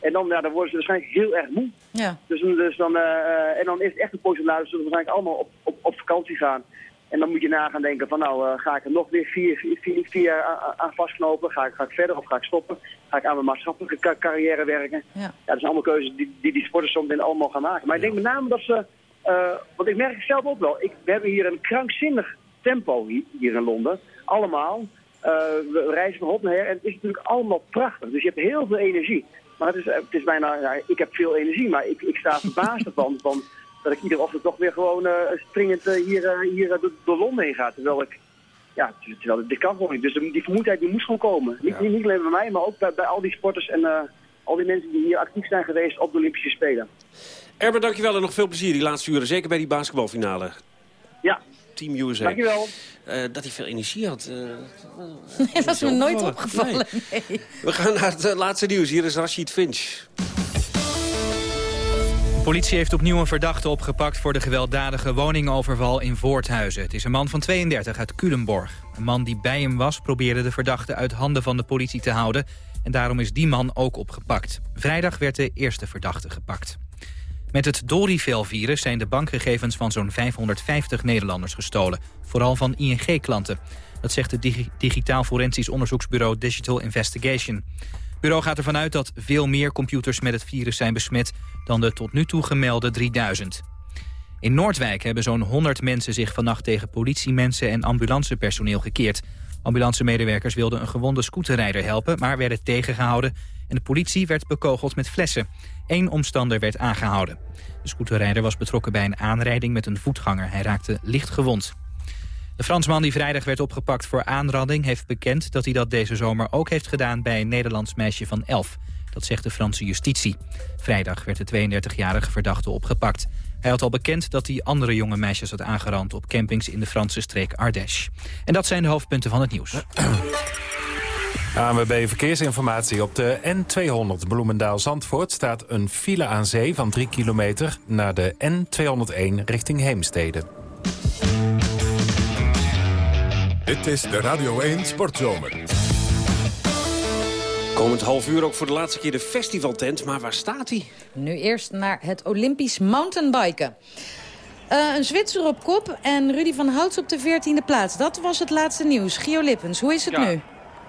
En dan, ja, dan worden ze waarschijnlijk heel erg moe. Ja. Dus, dus dan, eh, eh, en dan is het echt een poosje later, zullen we waarschijnlijk allemaal op, op, op vakantie gaan. En dan moet je na gaan denken van nou, eh, ga ik er nog weer vier, vier, vier, jaar aan, vastknopen? Ga ik, ga ik verder of ga ik stoppen? Ga ik aan mijn maatschappelijke ka- carrière werken? Ja. Ja, dat zijn allemaal keuzes die die, die sporters zometeen allemaal gaan maken. Maar ik denk met name dat ze, eh, want ik merk het zelf ook wel, ik, we hebben hier een krankzinnig tempo hier, hier in Londen. Allemaal. Eh, we reizen van hop naar her en het is natuurlijk allemaal prachtig. Dus je hebt heel veel energie. Maar het is, het is bijna, ik heb veel energie, maar ik, ik sta verbaasd ervan van, dat ik iedere ochtend toch weer gewoon eh, springend eh, hier, eh, hier door, door Londen heen ga. Terwijl ik, ja, terwijl dit kan gewoon niet. Dus die vermoeidheid die moest gewoon komen. Niet, niet alleen bij mij, maar ook bij, bij al die sporters en eh, al die mensen die hier actief zijn geweest op de Olympische Spelen. Erben, dankjewel en nog veel plezier die laatste uren. Zeker bij die basketbalfinale. Ja. Team USA. Dankjewel. Eh, dat hij veel energie had. eh, Dat was me nooit opgevallen. Nee. We gaan naar het laatste nieuws. Hier is Rashid Finch. Politie heeft opnieuw een verdachte opgepakt voor de gewelddadige woningoverval in Voorthuizen. Het is een man van 32 uit Culemborg. Een man die bij hem was probeerde de verdachte uit handen van de politie te houden. En daarom is die man ook opgepakt. Vrijdag werd de eerste verdachte gepakt. Met het Dorivel-virus zijn de bankgegevens van zo'n 550 Nederlanders gestolen. Vooral van ING-klanten. Dat zegt het digi- digitaal forensisch onderzoeksbureau Digital Investigation. Het bureau gaat ervan uit dat veel meer computers met het virus zijn besmet... dan de tot nu toe gemelde 3000. In Noordwijk hebben zo'n 100 mensen zich vannacht tegen politiemensen en ambulancepersoneel gekeerd. Ambulancemedewerkers wilden een gewonde scooterrijder helpen, maar werden tegengehouden. En de politie werd bekogeld met flessen. Eén omstander werd aangehouden. De scooterrijder was betrokken bij een aanrijding met een voetganger. Hij raakte licht gewond. De Fransman die vrijdag werd opgepakt voor aanranding... heeft bekend dat hij dat deze zomer ook heeft gedaan bij een Nederlands meisje van 11. Dat zegt de Franse justitie. Vrijdag werd de 32-jarige verdachte opgepakt. Hij had al bekend dat hij andere jonge meisjes had aangerand... op campings in de Franse streek Ardèche. En dat zijn de hoofdpunten van het nieuws. ANWB Verkeersinformatie. Op de N200 Bloemendaal-Zandvoort staat een file aan zee van 3 kilometer... naar de N201 richting Heemstede. Dit is de Radio 1 Sportzomer. Komend half uur ook voor de laatste keer de festivaltent. Maar waar staat hij? Nu eerst naar het Olympisch mountainbiken. Eh, een Zwitser op kop en Rudy van Houts op de 14e plaats. Dat was het laatste nieuws. Gio Lippens, hoe is het Ja. nu?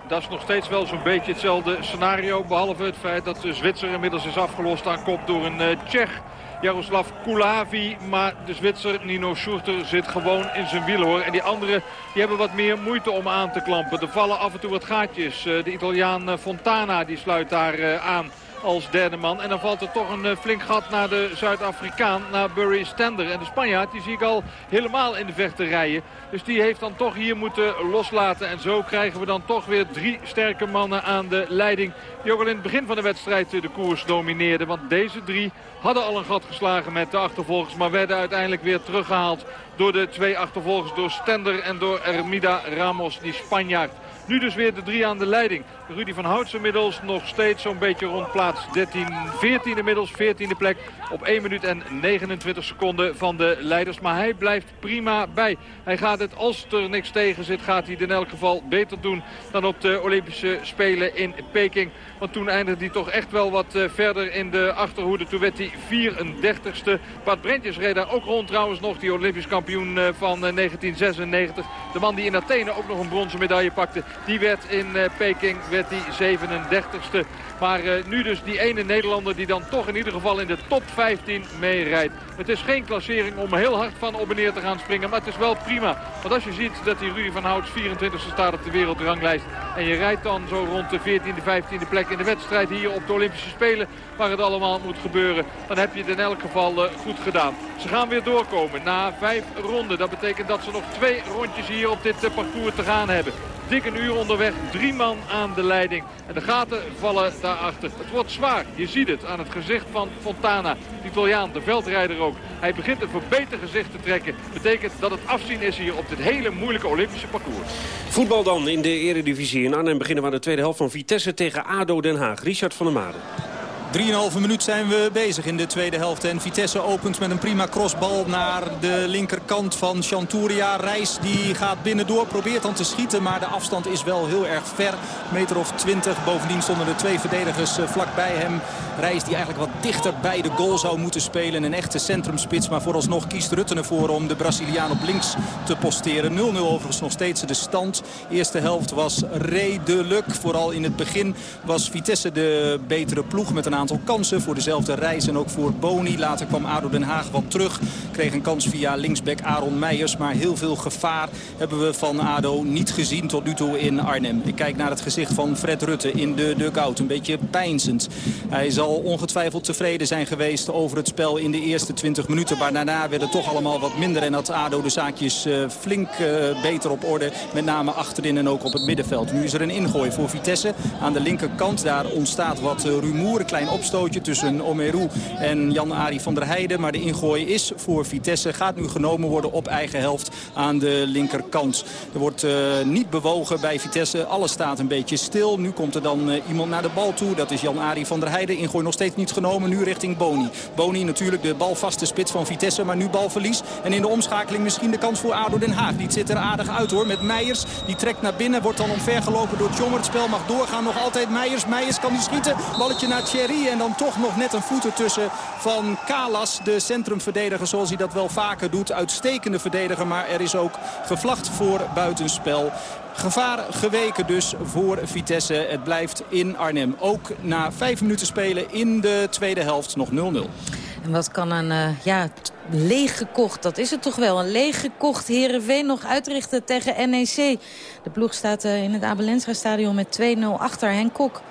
Dat is nog steeds wel zo'n beetje hetzelfde scenario. Behalve het feit dat de Zwitser inmiddels is afgelost aan kop door een eh, Tsjech. Jaroslav Kulavi, maar de Zwitser Nino Schurter zit gewoon in zijn wiel hoor. En die anderen die hebben wat meer moeite om aan te klampen. Er vallen af en toe wat gaatjes. Eh, de Italiaan eh, Fontana die sluit daar eh, aan als derde man. En dan valt er toch een eh, flink gat naar de Zuid-Afrikaan, naar Burry Stender. En de Spanjaard die zie ik al helemaal in de vechten rijden. Dus die heeft dan toch hier moeten loslaten. En zo krijgen we dan toch weer drie sterke mannen aan de leiding. Die ook al in het begin van de wedstrijd de koers domineerden. Want deze drie hadden al een gat geslagen met de achtervolgers. Maar werden uiteindelijk weer teruggehaald door de twee achtervolgers. Door Stender en door Ermida Ramos, die Spanjaard. Nu dus weer de drie aan de leiding. Rudy van Houts inmiddels nog steeds zo'n beetje rond plaats 13, 14 inmiddels. 14e plek op 1 minuut en 29 seconden van de leiders. Maar hij blijft prima bij. Hij gaat het, als er niks tegen zit, gaat hij het in elk geval beter doen dan op de Olympische Spelen in Peking. Want toen eindigde hij toch echt wel wat eh, verder in de achterhoede. Toen werd hij 34ste. Bart Brentjes reed daar ook rond trouwens nog. Die Olympisch kampioen eh, van eh, 1996. De man die in Athene ook nog een bronzen medaille pakte. Die werd in eh, Peking werd hij 37ste. Maar eh, nu dus die ene Nederlander die dan toch in ieder geval in de top 15 meerijdt. Het is geen klassering om heel hard van op en neer te gaan springen. Maar het is wel prima. Want als je ziet dat die Rudy van Houts 24ste staat op de wereldranglijst. En je rijdt dan zo rond de 14e, 15e plek in de wedstrijd hier op de Olympische Spelen. Waar het allemaal moet gebeuren. Dan heb je het in elk geval eh, goed gedaan. Ze gaan weer doorkomen na vijf ronden. Dat betekent dat ze nog twee rondjes hier op dit parcours te gaan hebben. Dik een uur onderweg, drie man aan de leiding. En de gaten vallen daarachter. Het wordt zwaar, je ziet het aan het gezicht van Fontana. De Italiaan, de veldrijder ook. Hij begint een verbeterd gezicht te trekken. Betekent dat het afzien is hier op dit hele moeilijke Olympische parcours. Voetbal dan in de eredivisie. In Arnhem beginnen we aan de tweede helft van Vitesse tegen ADO Den Haag. Richard van der Maden. 3,5 minuut zijn we bezig in de tweede helft. En Vitesse opent met een prima crossbal naar de linkerkant van Chanturia. Reis die gaat binnendoor, probeert dan te schieten. Maar de afstand is wel heel erg ver. Meter of 20. Bovendien stonden er twee verdedigers eh, vlakbij hem. Reis die eigenlijk wat dichter bij de goal zou moeten spelen. Een echte centrumspits. Maar vooralsnog kiest Rutten ervoor om de Braziliaan op links te posteren. 0-0 overigens nog steeds de stand. Eerste helft was redelijk. Vooral in het begin was Vitesse de betere ploeg met een aantal kansen. Voor dezelfde reis en ook voor Boni. Later kwam ADO Den Haag wat terug. Kreeg een kans via linksback Aaron Meijers. Maar heel veel gevaar hebben we van ADO niet gezien tot nu toe in Arnhem. Ik kijk naar het gezicht van Fred Rutte in de dugout. Een beetje pijnzend. Hij zal ongetwijfeld tevreden zijn geweest over het spel in de eerste 20 minuten. Maar daarna werd het toch allemaal wat minder. En had ADO de zaakjes eh, flink eh, beter op orde. Met name achterin en ook op het middenveld. Nu is er een ingooi voor Vitesse aan de linkerkant. Daar ontstaat wat eh, rumoer. Een klein opstootje tussen Omeru en Jan-Ari van der Heijden. Maar de ingooi is voor Vitesse. Gaat nu genomen worden op eigen helft aan de linkerkant. Er wordt uh, niet bewogen bij Vitesse. Alles staat een beetje stil. Nu komt er dan uh, iemand naar de bal toe. Dat is Jan-Ari van der Heijden. Ingooi nog steeds niet genomen. Nu richting Boni. Boni natuurlijk de balvaste spits van Vitesse. Maar nu balverlies. En in de omschakeling misschien de kans voor ADO Den Haag. Die zit er aardig uit hoor. Met Meijers. Die trekt naar binnen. Wordt dan omvergelopen door Tjonger. Het spel mag doorgaan. Nog altijd Meijers. Meijers kan die schieten. Balletje naar Thierry. En dan toch nog net een voet ertussen van Kalas. De centrumverdediger zoals hij dat wel vaker doet. Uitstekende verdediger. Maar er is ook gevlacht voor buitenspel. Gevaar geweken dus voor Vitesse. Het blijft in Arnhem. Ook na vijf minuten spelen in de tweede helft nog 0-0. En wat kan een uh, ja, leeggekocht, dat is het toch wel, een leeggekocht Heerenveen nog uitrichten tegen NEC? De ploeg staat uh, in het Abelensra stadion met 2-0 achter Henk Kok.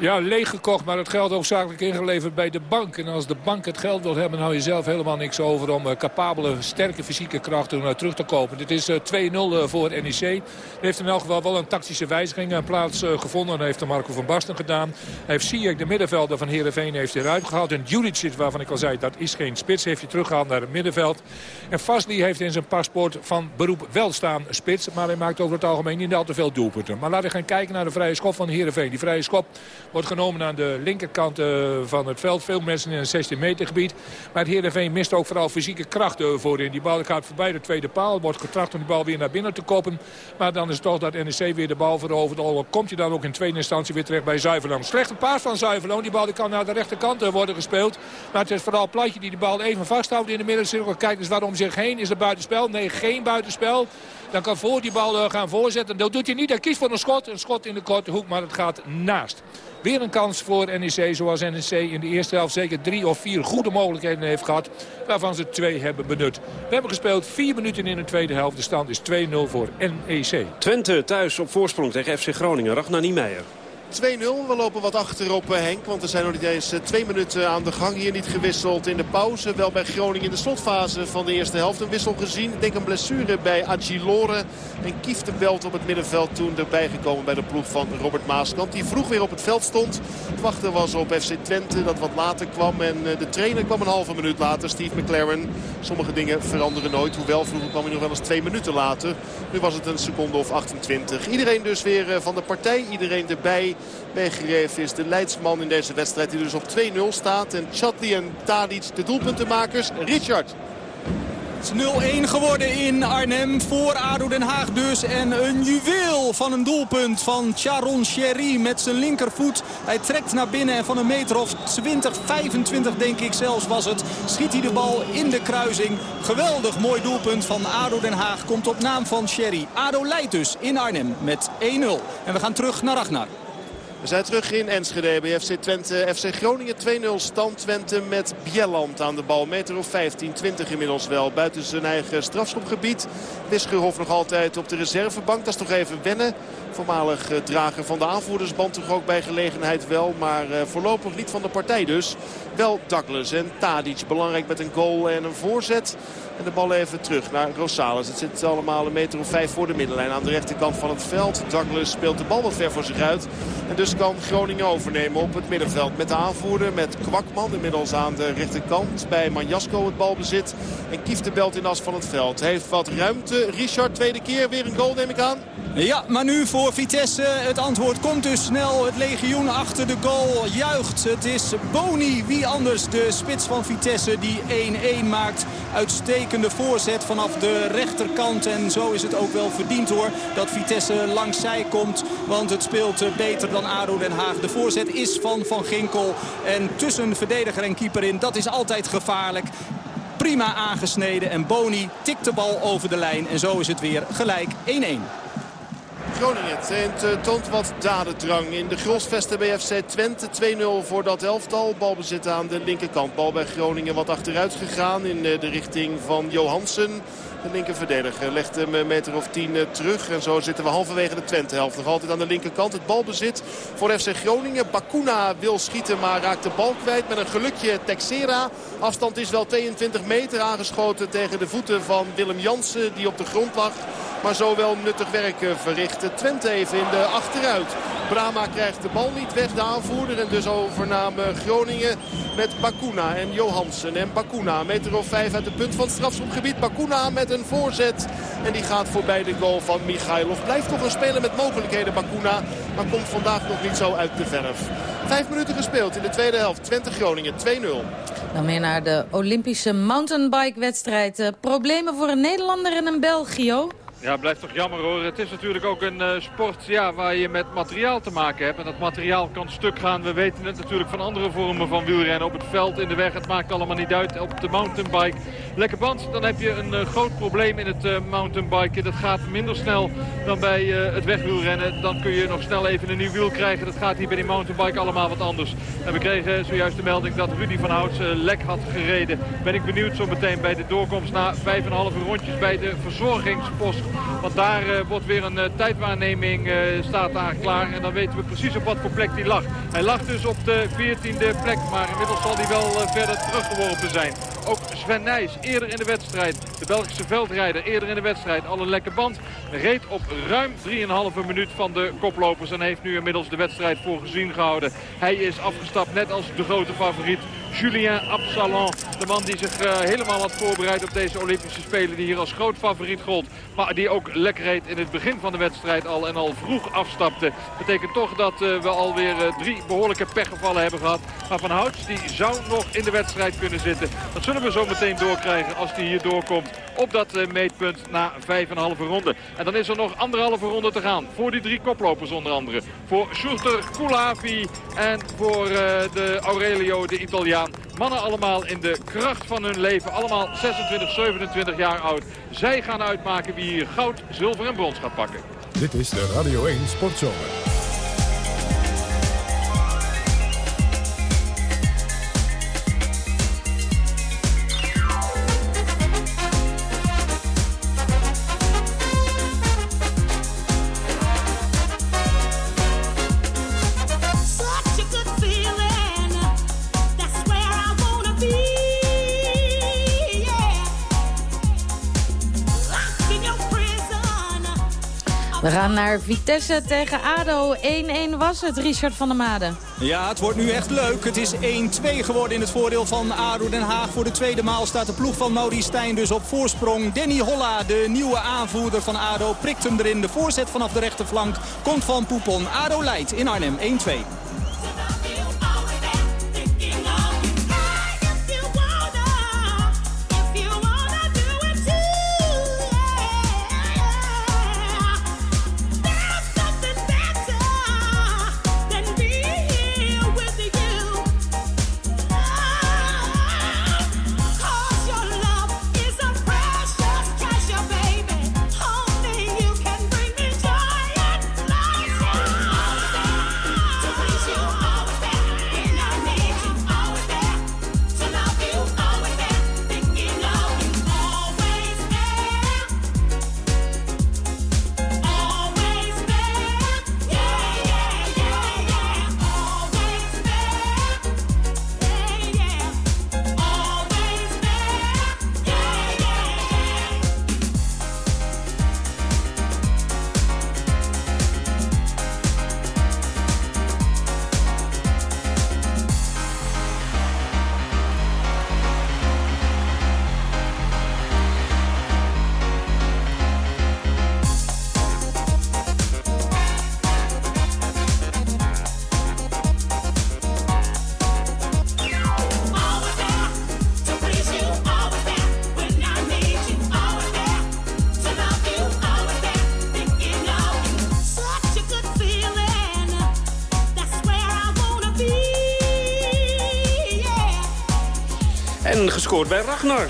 Ja, leeggekocht, maar het geld zakelijk ingeleverd bij de bank. En als de bank het geld wil hebben, hou je zelf helemaal niks over... om uh, capabele, sterke fysieke krachten terug te kopen. Dit is uh, 2-0 voor NEC. Er heeft in elk geval wel een tactische wijziging plaats gevonden. Dat heeft Marco van Basten gedaan. Hij heeft Sijek, de middenvelder van Heerenveen, heeft eruit gehaald. En Juricic, waarvan ik al zei, dat is geen spits, heeft hij teruggehaald naar het middenveld. En Fasli heeft in zijn paspoort van beroep wel staan spits. Maar hij maakt over het algemeen niet al te veel doelpunten. Maar laten we gaan kijken naar de vrije schop van Heerenveen. Die vrije schop wordt genomen aan de linkerkant uh, van het veld. Veel mensen in een 16 meter gebied. Maar het Heerenveen mist ook vooral fysieke krachten voorin. Die bal gaat voorbij de tweede paal. Wordt getracht om die bal weer naar binnen te koppen. Maar dan is het toch dat NEC weer de bal verovert. Al komt hij dan ook in tweede instantie weer terecht bij Zuiverloon. Slechte paas van Zuiverloon. Die bal die kan naar de rechterkant uh, worden gespeeld. Maar het is vooral Platje die de bal even vasthoudt in de middencirkel. Kijkt eens waarom zich heen. Is er buitenspel? Nee, geen buitenspel. Dan kan voor die bal gaan voorzetten. Dat doet hij niet. Hij kiest voor een schot. Een schot in de korte hoek, maar het gaat naast. Weer een kans voor NEC, zoals NEC in de eerste helft zeker drie of vier goede mogelijkheden heeft gehad. Waarvan ze twee hebben benut. We hebben gespeeld vier minuten in de tweede helft. De stand is 2-0 voor NEC. Twente thuis op voorsprong tegen FC Groningen. Ragnar Niemeyer. 2-0. We lopen wat achter op Henk. Want er zijn nog niet eens twee minuten aan de gang. Hier niet gewisseld in de pauze. Wel bij Groningen in de slotfase van de eerste helft. Een wissel gezien. Ik denk een blessure bij Agilore. En Kieftenbelt op het middenveld toen erbij gekomen bij de ploeg van Robert Maaskant. Die vroeg weer op het veld stond. Het wachten was op FC Twente dat wat later kwam. En de trainer kwam een halve minuut later. Steve McLaren. Sommige dingen veranderen nooit. Hoewel vroeger kwam hij nog wel eens twee minuten later. Nu was het een seconde of 28. Iedereen dus weer van de partij. Iedereen erbij meegegeven is de leidsman in deze wedstrijd. Die dus op 2-0 staat. En Chatli en Tadic de doelpuntenmakers. Richard. Het is 0-1 geworden in Arnhem voor ADO Den Haag dus. En een juweel van een doelpunt van Charon Sherry met zijn linkervoet. Hij trekt naar binnen en van een meter of 20, 25 denk ik zelfs was het. Schiet hij de bal in de kruising. Geweldig mooi doelpunt van ADO Den Haag. Komt op naam van Sherry. ADO leidt dus in Arnhem met 1-0. En we gaan terug naar Ragnar. We zijn terug in Enschede bij FC Twente. FC Groningen 2-0 stand. Twente met Bjelland aan de bal. Meter of 15, 20 inmiddels wel. Buiten zijn eigen strafschopgebied. Wisgerhof nog altijd op de reservebank. Dat is toch even wennen. Voormalig drager van de aanvoerdersband toch ook bij gelegenheid wel. Maar voorlopig niet van de partij dus. Wel Douglas en Tadic. Belangrijk met een goal en een voorzet. En de bal even terug naar Rosales. Het zit allemaal een meter of vijf voor de middenlijn aan de rechterkant van het veld. Douglas speelt de bal wat ver voor zich uit. En dus kan Groningen overnemen op het middenveld. Met de aanvoerder, met Kwakman inmiddels aan de rechterkant. Bij Manjasko het balbezit. En kieft de in as van het veld. Heeft wat ruimte. Richard, tweede keer weer een goal neem ik aan. Ja, maar nu voor Vitesse. Het antwoord komt dus snel. Het legioen achter de goal juicht. Het is Boni, wie anders, de spits van Vitesse, die 1-1 maakt. Uitstekende voorzet vanaf de rechterkant. En zo is het ook wel verdiend hoor, dat Vitesse langs zij komt. Want het speelt eh, beter dan ADO Den Haag. De voorzet is van Van Ginkel. En tussen verdediger en keeper in, dat is altijd gevaarlijk prima aangesneden. En Boni tikt de bal over de lijn. En zo is het weer gelijk 1-1. Groningen traint, eh, toont wat dadendrang in de grosvesten bij FC Twente. 2-0 voor dat elftal. Balbezit aan de linkerkant. Bal bij Groningen wat achteruit gegaan in eh, de richting van Johansen. De linker verdediger legt hem een meter of tien eh, terug. En zo zitten we halverwege de Twente-helft. Nog altijd aan de linkerkant het balbezit voor FC Groningen. Bakuna wil schieten, maar raakt de bal kwijt. Met een gelukje Texera. Afstand is wel 22 meter aangeschoten tegen de voeten van Willem Jansen. Die op de grond lag. Maar zo wel nuttig werk eh, verricht. Twente even in de achteruit. Brama krijgt de bal niet weg, de aanvoerder. En dus overname Groningen met Bakuna en Johansen. En Bakuna, meter of vijf uit het punt van het strafschopgebied. Bakuna met een voorzet. En die gaat voorbij de goal van Michailov. Blijft toch een speler met mogelijkheden Bakuna. Maar komt vandaag nog niet zo uit de verf. Vijf minuten gespeeld in de tweede helft. Twente-Groningen 2-0. Dan weer naar de Olympische mountainbike-wedstrijd. Eh, problemen voor een Nederlander en een Belgio. Ja, blijft toch jammer hoor. Het is natuurlijk ook een uh, sport ja, waar je met materiaal te maken hebt. En dat materiaal kan stuk gaan. We weten het natuurlijk van andere vormen van wielrennen. Op het veld, in de weg, het maakt allemaal niet uit. Op de mountainbike. Lekker band, dan heb je een uh, groot probleem in het uh, mountainbiken. Dat gaat minder snel dan bij het wegwielrennen. Dan kun je nog snel even een nieuw wiel krijgen. Dat gaat hier bij die mountainbike allemaal wat anders. En we kregen zojuist de melding dat Rudy van Houts lek had gereden. Ben ik benieuwd zo meteen bij de doorkomst na 5,5 rondjes bij de verzorgingspost want daar uh, wordt weer een uh, tijdwaarneming uh, staat daar klaar. En dan weten we precies op wat voor plek die lag. Hij lag dus op de 14e plek. Maar inmiddels zal hij wel verder teruggeworpen zijn. Ook Sven Nijs eerder in de wedstrijd. De Belgische veldrijder eerder in de wedstrijd. Al een lekker band. Reed op ruim 3,5 minuut van de koplopers. En heeft nu inmiddels de wedstrijd voor gezien gehouden. Hij is afgestapt net als de grote favoriet. Julien Absalon. De man die zich uh, helemaal had voorbereid op deze Olympische Spelen. Die hier als groot favoriet gold. Maar die ook lekker reed in het begin van de wedstrijd al. En al vroeg afstapte. Betekent toch dat uh, we alweer uh, drie behoorlijke pechgevallen hebben gehad. Maar Van Houts die zou nog in de wedstrijd kunnen zitten. Dat zullen we zo meteen doorkrijgen als hij hier doorkomt. Op dat meetpunt na 5,5 ronde. En dan is er nog anderhalve ronde te gaan. Voor die drie koplopers onder andere. Voor Schurter, Kulavi en voor de Aurelio, de Italiaan. Mannen allemaal in de kracht van hun leven. Allemaal 26, 27 jaar oud. Zij gaan uitmaken wie hier goud, zilver en brons gaat pakken. Dit is de Radio 1 Sportzomer. We gaan naar Vitesse tegen ADO. 1-1 was het, Richard van der Made. Ja, het wordt nu echt leuk. Het is 1-2 geworden in het voordeel van ADO Den Haag. Voor de tweede maal staat de ploeg van Maurice Stijn dus op voorsprong. Danny Holla, de nieuwe aanvoerder van ADO, prikt hem erin. De voorzet vanaf de rechterflank komt van Poepon. ADO leidt in Arnhem 1-2. Bij Ragnar.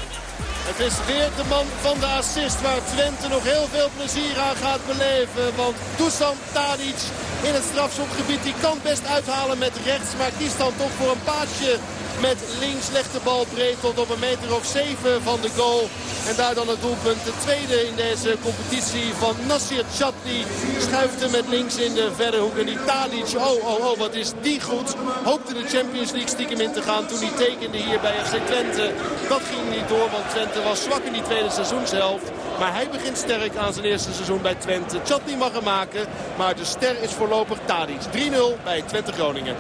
Het is weer de man van de assist waar Twente nog heel veel plezier aan gaat beleven. Want Dusan Tadic in het strafschopgebied die kan best uithalen met rechts. Maar kiest dan toch voor een paasje met links. Legt de bal breed tot op een meter of zeven van de goal. En daar dan het doelpunt. De tweede in deze competitie van Nasir Chatni. Schuift hem met links in de verre hoek. En die oh, oh, oh, wat is die goed. Hoopte de Champions League stiekem in te gaan toen hij tekende hier bij FC Twente. Dat ging niet door, want Twente was zwak in die tweede seizoenshelft. Maar hij begint sterk aan zijn eerste seizoen bij Twente. Chatni mag hem maken, maar de ster is voorlopig Tadic. 3-0 bij Twente Groningen.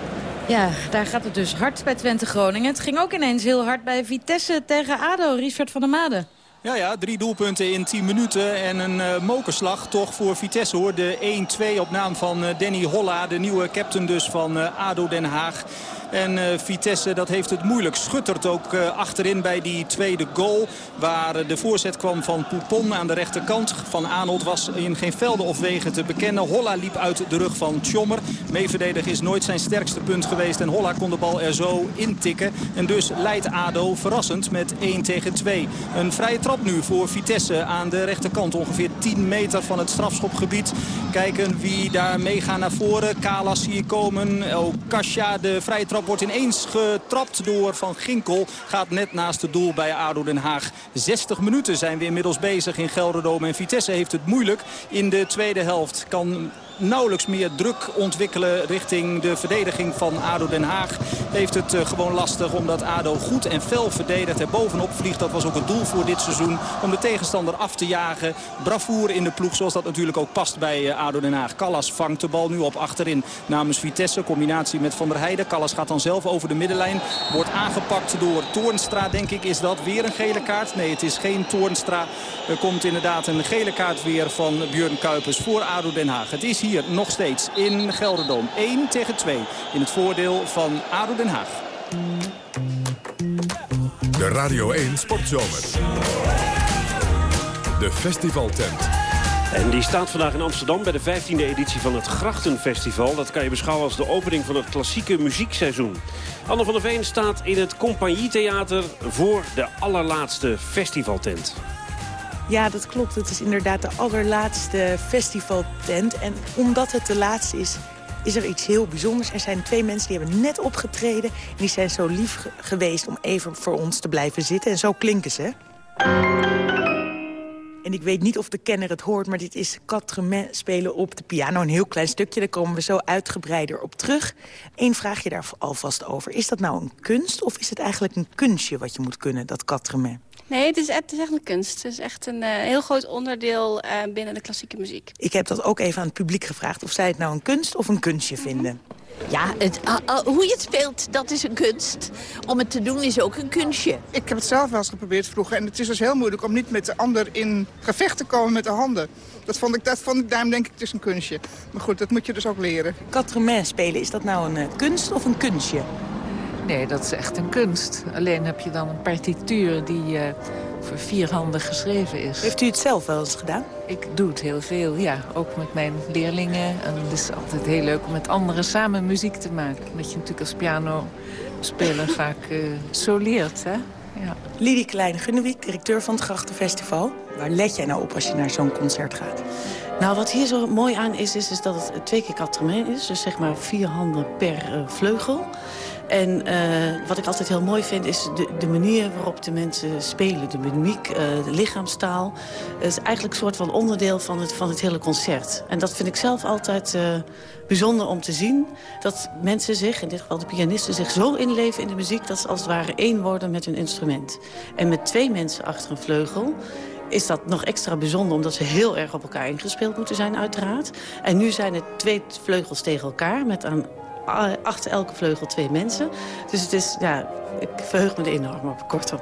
Ja, daar gaat het dus hard bij Twente Groningen. Het ging ook ineens heel hard bij Vitesse tegen ADO, Richard van der Made. Ja, ja, drie doelpunten in 10 minuten en een uh, mokerslag toch voor Vitesse hoor. De 1-2 op naam van uh, Danny Holla, de nieuwe captain dus van uh, ADO Den Haag. En uh, Vitesse dat heeft het moeilijk. Schuttert ook uh, achterin bij die tweede goal. Waar de voorzet kwam van Poupon aan de rechterkant. Van Arnold was in geen velden of wegen te bekennen. Holla liep uit de rug van Tjommer. Meeverdedigen is nooit zijn sterkste punt geweest. En Holla kon de bal er zo intikken. En dus leidt ADO verrassend met 1 tegen 2. Een vrije trap nu voor Vitesse aan de rechterkant. Ongeveer 10 meter van het strafschopgebied. Kijken wie daar meegaan naar voren. Kalas zie je komen. Oh, Kasia, de vrije trap wordt ineens getrapt door Van Ginkel. Gaat net naast het doel bij ADO Den Haag. 60 minuten zijn we inmiddels bezig in Gelderdoom. En Vitesse heeft het moeilijk in de tweede helft. Kan nauwelijks meer druk ontwikkelen richting de verdediging van ADO Den Haag. Heeft het uh, gewoon lastig omdat ADO goed en fel verdedigt. Er bovenop vliegt, dat was ook het doel voor dit seizoen. Om de tegenstander af te jagen. Bravoer in de ploeg zoals dat natuurlijk ook past bij uh, ADO Den Haag. Callas vangt de bal nu op achterin namens Vitesse. Combinatie met Van der Heijden. Callas gaat dan zelf over de middenlijn. Wordt aangepakt door Toornstra denk ik. Is dat weer een gele kaart? Nee, het is geen Toornstra. Er komt inderdaad een gele kaart weer van Björn Kuipers voor ADO Den Haag. Het is hier hier nog steeds in Gelderdoom. 1 tegen 2 in het voordeel van ADO Den Haag. De Radio 1 Sportzomer. De festivaltent. En die staat vandaag in Amsterdam bij de 15e editie van het Grachtenfestival. Dat kan je beschouwen als de opening van het klassieke muziekseizoen. Anne van der Veen staat in het Compagnietheater voor de allerlaatste festivaltent. Ja, dat klopt. Het is inderdaad de allerlaatste festivaltent. En omdat het de laatste is, is er iets heel bijzonders. Er zijn twee mensen die hebben net opgetreden. En die zijn zo lief geweest om even voor ons te blijven zitten. En zo klinken ze. En ik weet niet of de kenner het hoort, maar dit is Quatre spelen op de piano. Een heel klein stukje, daar komen we zo uitgebreider op terug. Eén vraagje daar alvast over. Is dat nou een kunst of is het eigenlijk een kunstje wat je moet kunnen, dat Quatre Nee, het is, het is echt een kunst. Het is echt een uh, heel groot onderdeel uh, binnen de klassieke muziek. Ik heb dat ook even aan het publiek gevraagd... of zij het nou een kunst of een kunstje vinden. Ja, het, uh, uh, hoe je het speelt, dat is een kunst. Om het te doen is ook een kunstje. Ik heb het zelf wel eens geprobeerd vroeger. En het is dus heel moeilijk om niet met de ander in gevecht te komen met de handen. Dat vond ik, dat vond ik daarom denk ik, het is een kunstje. Maar goed, dat moet je dus ook leren. Quatre spelen, is dat nou een kunst of een kunstje? Nee, dat is echt een kunst. Alleen heb je dan een partituur die uh, voor vier handen geschreven is. Heeft u het zelf wel eens gedaan? Ik doe het heel veel, ja. Ook met mijn leerlingen. En het is altijd heel leuk om met anderen samen muziek te maken. Omdat je natuurlijk als pianospeler vaak uh, zo leert, hè. Ja. Lidie Klein-Gunnewiek, directeur van het Grachtenfestival. Waar let jij nou op als je naar zo'n concert gaat? Nou, wat hier zo mooi aan is, is, is dat het twee keer quatre is. Dus zeg maar vier handen per uh, vleugel. En uh, wat ik altijd heel mooi vind is de, de manier waarop de mensen spelen. De mimiek, uh, de lichaamstaal. Het is eigenlijk een soort van onderdeel van het, van het hele concert. En dat vind ik zelf altijd uh, bijzonder om te zien. Dat mensen zich, in dit geval de pianisten, zich zo inleven in de muziek... dat ze als het ware één worden met hun instrument. En met twee mensen achter een vleugel is dat nog extra bijzonder... omdat ze heel erg op elkaar ingespeeld moeten zijn, uiteraard. En nu zijn het twee vleugels tegen elkaar... met aan achter elke vleugel twee mensen. Dus het is, ja, ik verheug me er enorm op, kortom.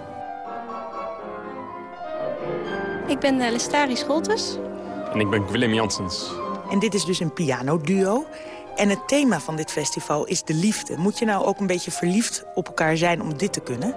Ik ben uh, Lestari Scholtes. En ik ben Willem Janssens. En dit is dus een pianoduo. En het thema van dit festival is de liefde. Moet je nou ook een beetje verliefd op elkaar zijn om dit te kunnen?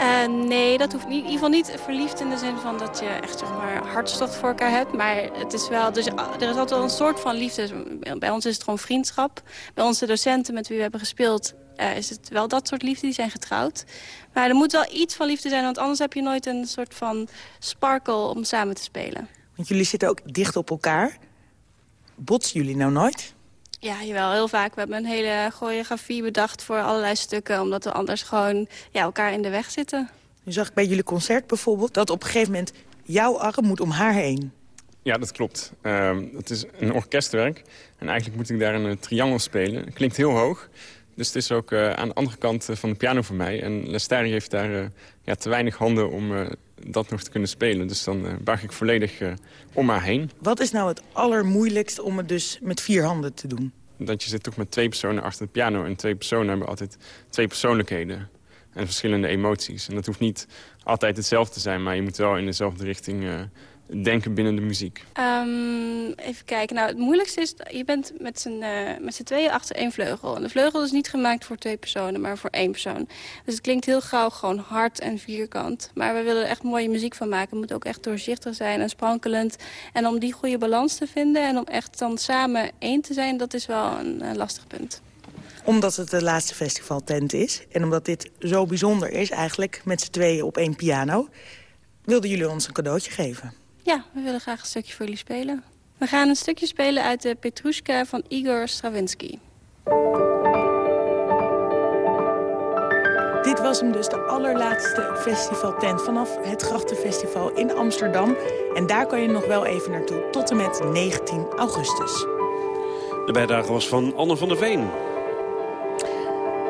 Uh, nee, dat hoeft niet. In ieder geval niet verliefd in de zin van dat je echt zeg maar, hartstocht voor elkaar hebt. Maar het is wel, dus, er is altijd wel een soort van liefde. Bij ons is het gewoon vriendschap. Bij onze docenten met wie we hebben gespeeld eh, is het wel dat soort liefde. Die zijn getrouwd. Maar er moet wel iets van liefde zijn, want anders heb je nooit een soort van sparkle om samen te spelen. Want jullie zitten ook dicht op elkaar. Botsen jullie nou nooit? Ja, jawel, heel vaak. We hebben een hele choreografie bedacht voor allerlei stukken... omdat we anders gewoon ja, elkaar in de weg zitten. Nu zag ik bij jullie concert bijvoorbeeld... dat op een gegeven moment jouw arm moet om haar heen. Ja, dat klopt. Uh, het is een orkestwerk. En eigenlijk moet ik daar een triangel spelen. Het klinkt heel hoog. Dus het is ook uh, aan de andere kant van de piano voor mij. En Lestari heeft daar uh, ja, te weinig handen om uh, dat nog te kunnen spelen. Dus dan buig ik volledig om haar heen. Wat is nou het allermoeilijkst om het dus met vier handen te doen? Dat je zit toch met twee personen achter de piano. En twee personen hebben altijd twee persoonlijkheden. En verschillende emoties. En dat hoeft niet altijd hetzelfde te zijn. Maar je moet wel in dezelfde richting denken binnen de muziek? Um, even kijken. Nou, het moeilijkste is, je bent met z'n uh, met tweeën achter één vleugel. En de vleugel is niet gemaakt voor twee personen, maar voor één persoon. Dus het klinkt heel gauw gewoon hard en vierkant. Maar we willen er echt mooie muziek van maken. Het moet ook echt doorzichtig zijn en sprankelend. En om die goede balans te vinden en om echt dan samen één te zijn... dat is wel een, een lastig punt omdat het de laatste festivaltent is. En omdat dit zo bijzonder is eigenlijk met z'n tweeën op één piano... wilden jullie ons een cadeautje geven. Ja, we willen graag een stukje voor jullie spelen. We gaan een stukje spelen uit de Petrushka van Igor Stravinsky. Dit was hem dus de allerlaatste festivaltent vanaf het Grachtenfestival in Amsterdam. En daar kan je nog wel even naartoe tot en met 19 augustus. De bijdrage was van Anne van der Veen.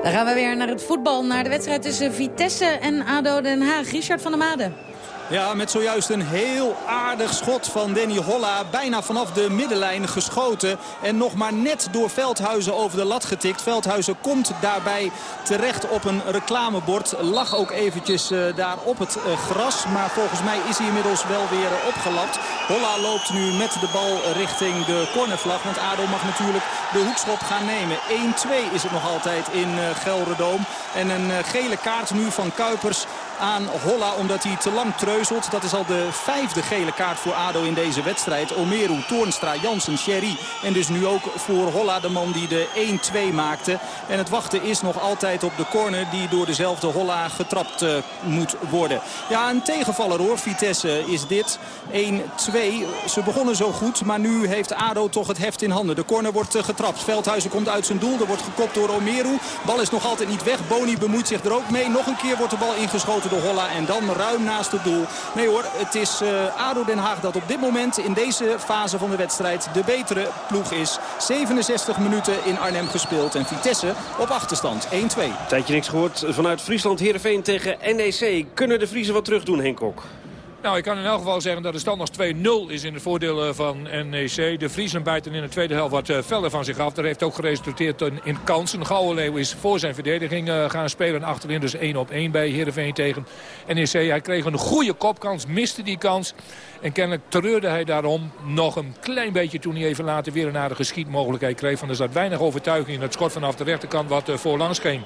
Dan gaan we weer naar het voetbal, naar de wedstrijd tussen Vitesse en ADO Den Haag. Richard van der Made. Ja, met zojuist een heel aardig schot van Danny Holla. Bijna vanaf de middenlijn geschoten. En nog maar net door Veldhuizen over de lat getikt. Veldhuizen komt daarbij terecht op een reclamebord. Lag ook eventjes uh, daar op het uh, gras. Maar volgens mij is hij inmiddels wel weer opgelapt. Holla loopt nu met de bal richting de cornervlag. Want ADO mag natuurlijk de hoekschop gaan nemen. 1-2 is het nog altijd in Gelredoom. En een gele kaart nu van Kuipers aan Holla omdat hij te lang treuzelt. Dat is al de vijfde gele kaart voor ADO in deze wedstrijd. Omeru, Toornstra, Jansen, Sherry. En dus nu ook voor Holla de man die de 1-2 maakte. En het wachten is nog altijd op de corner die door dezelfde Holla getrapt uh, moet worden. Ja, een tegenvaller hoor. Vitesse is dit. 1-2. Ze begonnen zo goed, maar nu heeft ADO toch het heft in handen. De corner wordt uh, getrapt. Veldhuizen komt uit zijn doel. Er wordt gekopt door Omeru. Bal is nog altijd niet weg. Boni bemoeit zich er ook mee. Nog een keer wordt de bal ingeschoten door Holla. En dan ruim naast het doel. Nee hoor, het is uh, ADO Den Haag dat op dit moment in deze fase van de wedstrijd de betere ploeg is. 67 minuten in Arnhem gespeeld. En Vitesse op achterstand 1-2. Tijdje niks gehoord vanuit Friesland. Heerenveen tegen NEC. Kunnen de Friesen wat terug doen, Henk Kok? Nou, ik kan in elk geval zeggen dat de stand nog 2-0 is in het voordeel eh, van NEC. De Friesen bijten in de tweede helft wat feller van zich af. Dat heeft ook geresulteerd in, kansen. Gouwenleeuw is voor zijn verdediging uh, gaan spelen. Achterin dus 1 op 1 bij Heerenveen tegen NEC. Hij kreeg een goede kopkans, miste die kans. En kennelijk treurde hij daarom nog een klein beetje toen hij even later weer een aardige schietmogelijkheid kreeg. Van er zat weinig overtuiging in het schot vanaf de rechterkant wat uh, voorlangs ging.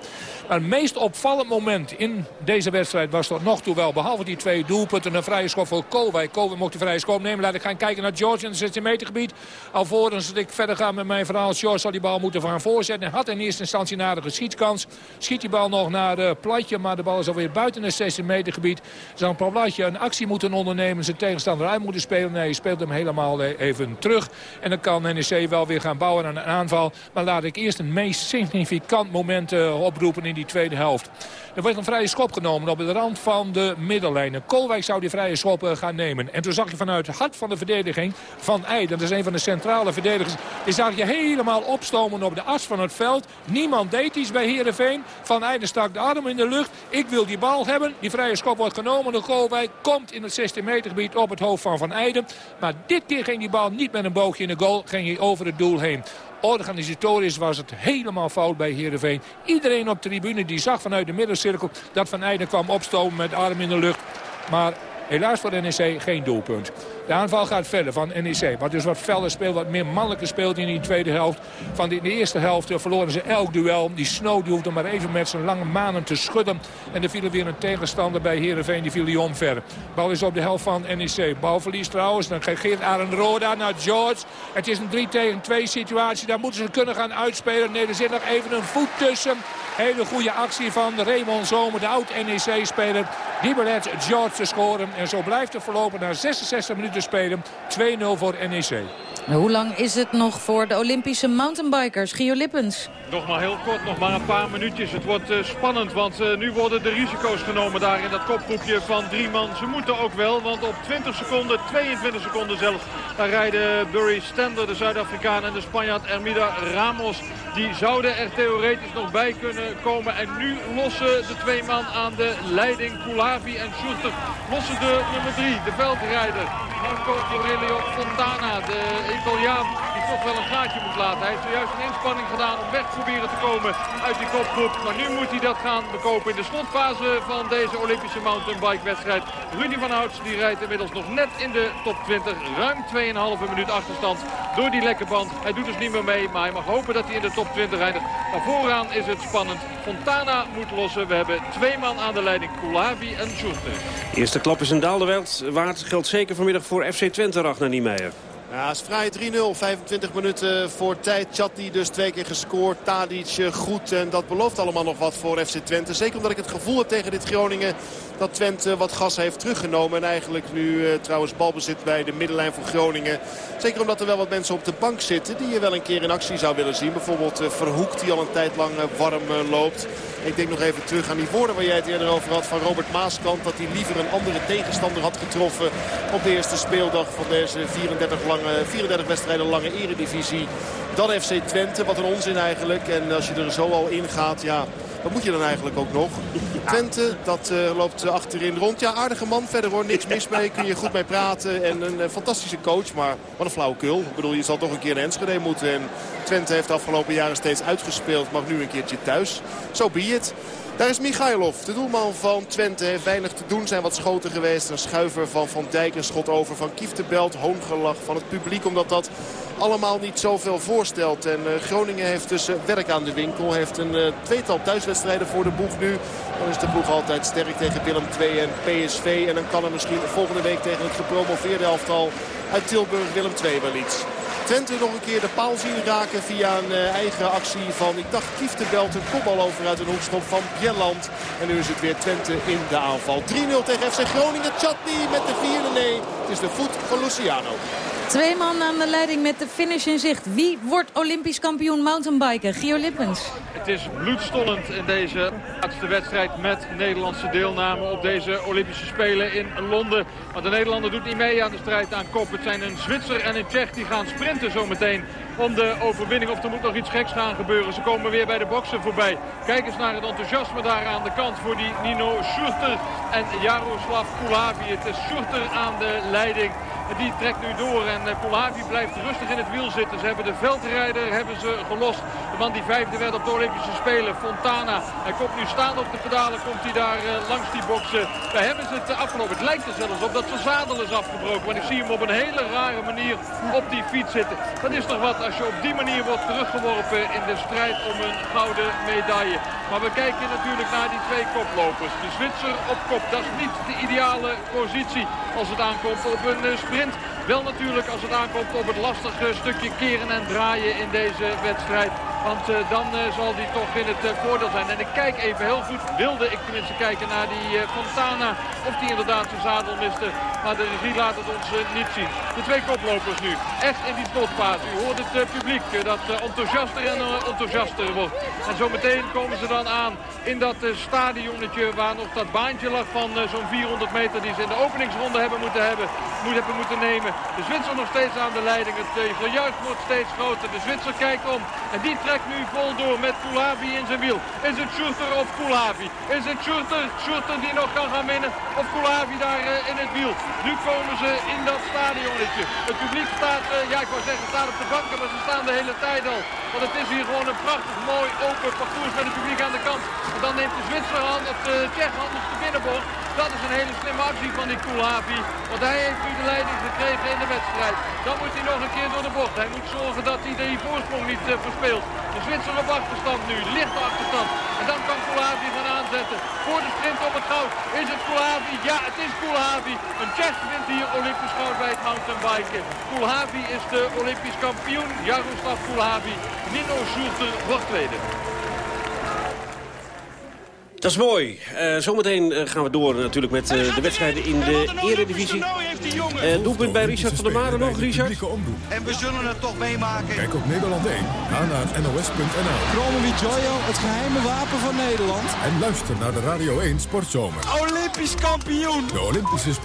Maar het meest opvallend moment in deze wedstrijd was tot nog toe wel, behalve die twee doelpunten, een vrije schop voor Koolwijk. Koolwijk mocht de vrije schop nemen. Laat ik gaan kijken naar George in het 16 meter gebied. Alvorens ik verder ga met mijn verhaal. George zal die bal moeten gaan voorzetten. Hij had in eerste instantie een aardige schietskans. Schiet die bal nog naar uh, Platje, maar de bal is alweer buiten het 16 meter gebied. Zal Platje een actie moeten ondernemen. Zijn tegenstander uit moeten spelen. Nee, hij speelt hem helemaal even terug. En dan kan NEC wel weer gaan bouwen aan een aanval. Maar laat ik eerst een meest significant moment uh, oproepen in die tweede helft. Er wordt een vrije schop genomen op de rand van de middenlijnen. Kolwijk zou die vrije schop uh, gaan nemen. En toen zag je vanuit het hart van de verdediging van Eijden. Dat is een van de centrale verdedigers. Die zag je helemaal opstomen op de as van het veld. Niemand deed iets bij Heerenveen. Van Eijden stak de arm in de lucht. Ik wil die bal hebben. Die vrije schop wordt genomen door Kolwijk. Komt in het 16 meter gebied op het hoofd van Van Eijden. Maar dit keer ging die bal niet met een boogje in de goal. Ging hij over het doel heen. Organisatorisch was het helemaal fout bij Heerenveen. Iedereen op de tribune die zag vanuit de middencirkel dat Van Eijden kwam opstomen met arm in de lucht. Maar helaas voor de NEC geen doelpunt. De aanval gaat verder van NEC. Wat dus wat feller speelt, wat meer mannelijke speelt in die tweede helft. Van in de eerste helft verloren ze elk duel. Die Snow die hoefde maar even met zijn lange manen te schudden. En er viel weer een tegenstander bij Heerenveen. Die viel die omver. Bal is op de helft van NEC. Balverlies trouwens. Dan geeft Aaron Roda naar George. Het is een 3 tegen 2 situatie. Daar moeten ze kunnen gaan uitspelen. Nee, er zit nog even een voet tussen. Hele goede actie van Raymond Zomer, de oud-NEC-speler. Die belet George te scoren. En zo blijft het verlopen na 66 minuten spelen. 2-0 voor NEC. Hoe lang is het nog voor de Olympische mountainbikers? Gio Lippens. Nog maar heel kort, nog maar een paar minuutjes. Het wordt uh, spannend, want uh, nu worden de risico's genomen daar in dat kopgroepje van drie man. Ze moeten ook wel, want op 20 seconden, 22 seconden zelfs... daar rijden Burry Stender, de Zuid-Afrikaan en de Spanjaard Ermida Ramos. Die zouden er theoretisch nog bij kunnen komen. En nu lossen de twee man aan de leiding, Kulavi en Schuster, lossen de nummer drie, de veldrijder. Marco Aurelio Fontana, de Italiaan, toch wel een gaatje moet laten. Hij heeft zojuist een inspanning gedaan om weg proberen te komen uit die kopgroep. Maar nu moet hij dat gaan bekopen in de slotfase van deze Olympische mountainbike wedstrijd. Rudy van Houts die rijdt inmiddels nog net in de top 20. Ruim 2,5 minuut achterstand door die lekke band. Hij doet dus niet meer mee, maar hij mag hopen dat hij in de top 20 eindigt. Maar vooraan is het spannend. Fontana moet lossen. We hebben twee man aan de leiding, Kulavi en Schuster. Eerste klap is een daalde waard. Geldt zeker vanmiddag voor FC Twente, Ragnar Niemeyer. Ja, is vrij 3-0. 25 minuten voor tijd. Chatty dus twee keer gescoord. Tadic eh, goed. En dat belooft allemaal nog wat voor FC Twente. Zeker omdat ik het gevoel heb tegen dit Groningen dat Twente wat gas heeft teruggenomen. En eigenlijk nu uh, trouwens balbezit bij de middenlijn van Groningen. Zeker omdat er wel wat mensen op de bank zitten die je wel een keer in actie zou willen zien. Bijvoorbeeld uh, Verhoek die al een tijd lang warm loopt. Ik denk nog even terug aan die woorden waar jij het eerder over had van Robert Maaskant. Dat hij liever een andere tegenstander had getroffen op de eerste speeldag van deze 34, lange, 34 wedstrijden lange eredivisie. Dan FC Twente, wat een onzin eigenlijk. En als je er zo al in gaat, ja, wat moet je dan eigenlijk ook nog? Twente, dat uh, loopt achterin rond. Ja, aardige man. Verder hoor, niks mis mee. Kun je goed mee praten. En een uh, fantastische coach. Maar wat een flauwekul. Ik bedoel, je zal toch een keer naar Enschede moeten. En Twente heeft de afgelopen jaren steeds uitgespeeld. Mag nu een keertje thuis. Zo so be it. Daar is Michailov, de doelman van Twente. Heeft weinig te doen, zijn wat schoten geweest. Een schuiver van Van Dijk, een schot over van Kieftenbelt. Hoongelach van het publiek, omdat dat allemaal niet zoveel voorstelt. En uh, Groningen heeft dus uh, werk aan de winkel. Heeft een uh, tweetal thuiswedstrijden voor de boeg nu. Dan is de boeg altijd sterk tegen Willem II en PSV. En dan kan er misschien volgende week tegen het gepromoveerde elftal uit Tilburg Willem II wel iets. Twente nog een keer de paal zien raken via een uh, eigen actie van, ik dacht, Kieftenbelt. Een kopbal over uit een hoekschop van Bjelland. En nu is het weer Twente in de aanval. 3-0 tegen FC Groningen. Chatney met de vierde. Nee, het is de voet van Luciano. Twee man aan de leiding met de finish in zicht. Wie wordt Olympisch kampioen mountainbiken? Gio Lippens. Het is bloedstollend in deze laatste wedstrijd met Nederlandse deelname op deze Olympische Spelen in Londen. Maar de Nederlander doet niet mee aan de strijd aan kop. Het zijn een Zwitser en een Tsjech die gaan sprinten zometeen om de overwinning. Of er moet nog iets geks gaan gebeuren. Ze komen weer bij de boksen voorbij. Kijk eens naar het enthousiasme daar aan de kant voor die Nino Schurter en Jaroslav Kulavi. Het is Schurter aan de leiding. Die trekt nu door en Kulavi blijft rustig in het wiel zitten. Ze hebben de veldrijder hebben ze gelost. De man die vijfde werd op de Olympische Spelen, Fontana. Hij komt nu staan op de pedalen, komt hij daar uh, langs die boksen. Bij hem is het afgelopen. Het lijkt er zelfs op dat zijn zadel is afgebroken. Want ik zie hem op een hele rare manier op die fiets zitten. Dat is toch wat als je op die manier wordt teruggeworpen in de strijd om een gouden medaille. Maar we kijken natuurlijk naar die twee koplopers. De Zwitser op kop, dat is niet de ideale positie als het aankomt op een sprint. Wel natuurlijk als het aankomt op het lastige stukje keren en draaien in deze wedstrijd. Want uh, dan uh, zal die toch in het uh, voordeel zijn. En ik kijk even heel goed, wilde ik tenminste kijken naar die Fontana. Of die inderdaad zijn zadel miste. Maar de regie laat het ons niet zien. De twee koplopers nu, echt in die slotfase. U hoort het publiek dat enthousiaster en enthousiaster wordt. En zometeen komen ze dan aan in dat stadionnetje waar nog dat baantje lag van zo'n 400 meter. Die ze in de openingsronde hebben moeten, hebben, moet, hebben moeten nemen. De Zwitser nog steeds aan de leiding. Het gejuich wordt steeds groter. De Zwitser kijkt om. En die trekt nu vol door met Kulavi in zijn wiel. Is het Schurter of Kulavi? Is het Schurter, Schurter die nog kan gaan winnen? Of Kulavi daar in het wiel. Nu komen ze in dat stadionnetje. Het publiek staat, uh, ja ik wou zeggen, staat op de banken, maar ze staan de hele tijd al. Want het is hier gewoon een prachtig mooi open parcours met het publiek aan de kant. En dan neemt de Zwitser hand, of de Tsjech anders de binnenbocht. Dat is een hele slimme actie van die Koolhavi. Want hij heeft nu de leiding gekregen in de wedstrijd. Dan moet hij nog een keer door de bocht. Hij moet zorgen dat hij die voorsprong niet uh, verspeelt. De Zwitser op achterstand nu, lichte achterstand. En dan kan Koolhavi gaan aanzetten. Voor de sprint op het goud. Is het Koolhavi? Ja, het is Koolhavi. Een Tsjech wint hier Olympisch goud bij het mountainbiken. Koolhavi is de Olympisch kampioen. Jaroslav Koolhavi. Nino Schurter wordt tweede. Dat is mooi. Uh, zometeen uh, gaan we door natuurlijk met uh, de wedstrijden in de eredivisie. doelpunt bij Richard van der Maren nog, Richard? En we zullen het toch meemaken. Kijk op Nederland 1. Ga naar nos.nl. Chromo Joyo, het geheime wapen van Nederland. En luister naar de Radio 1 Sportzomer. Olympisch kampioen. De Olympische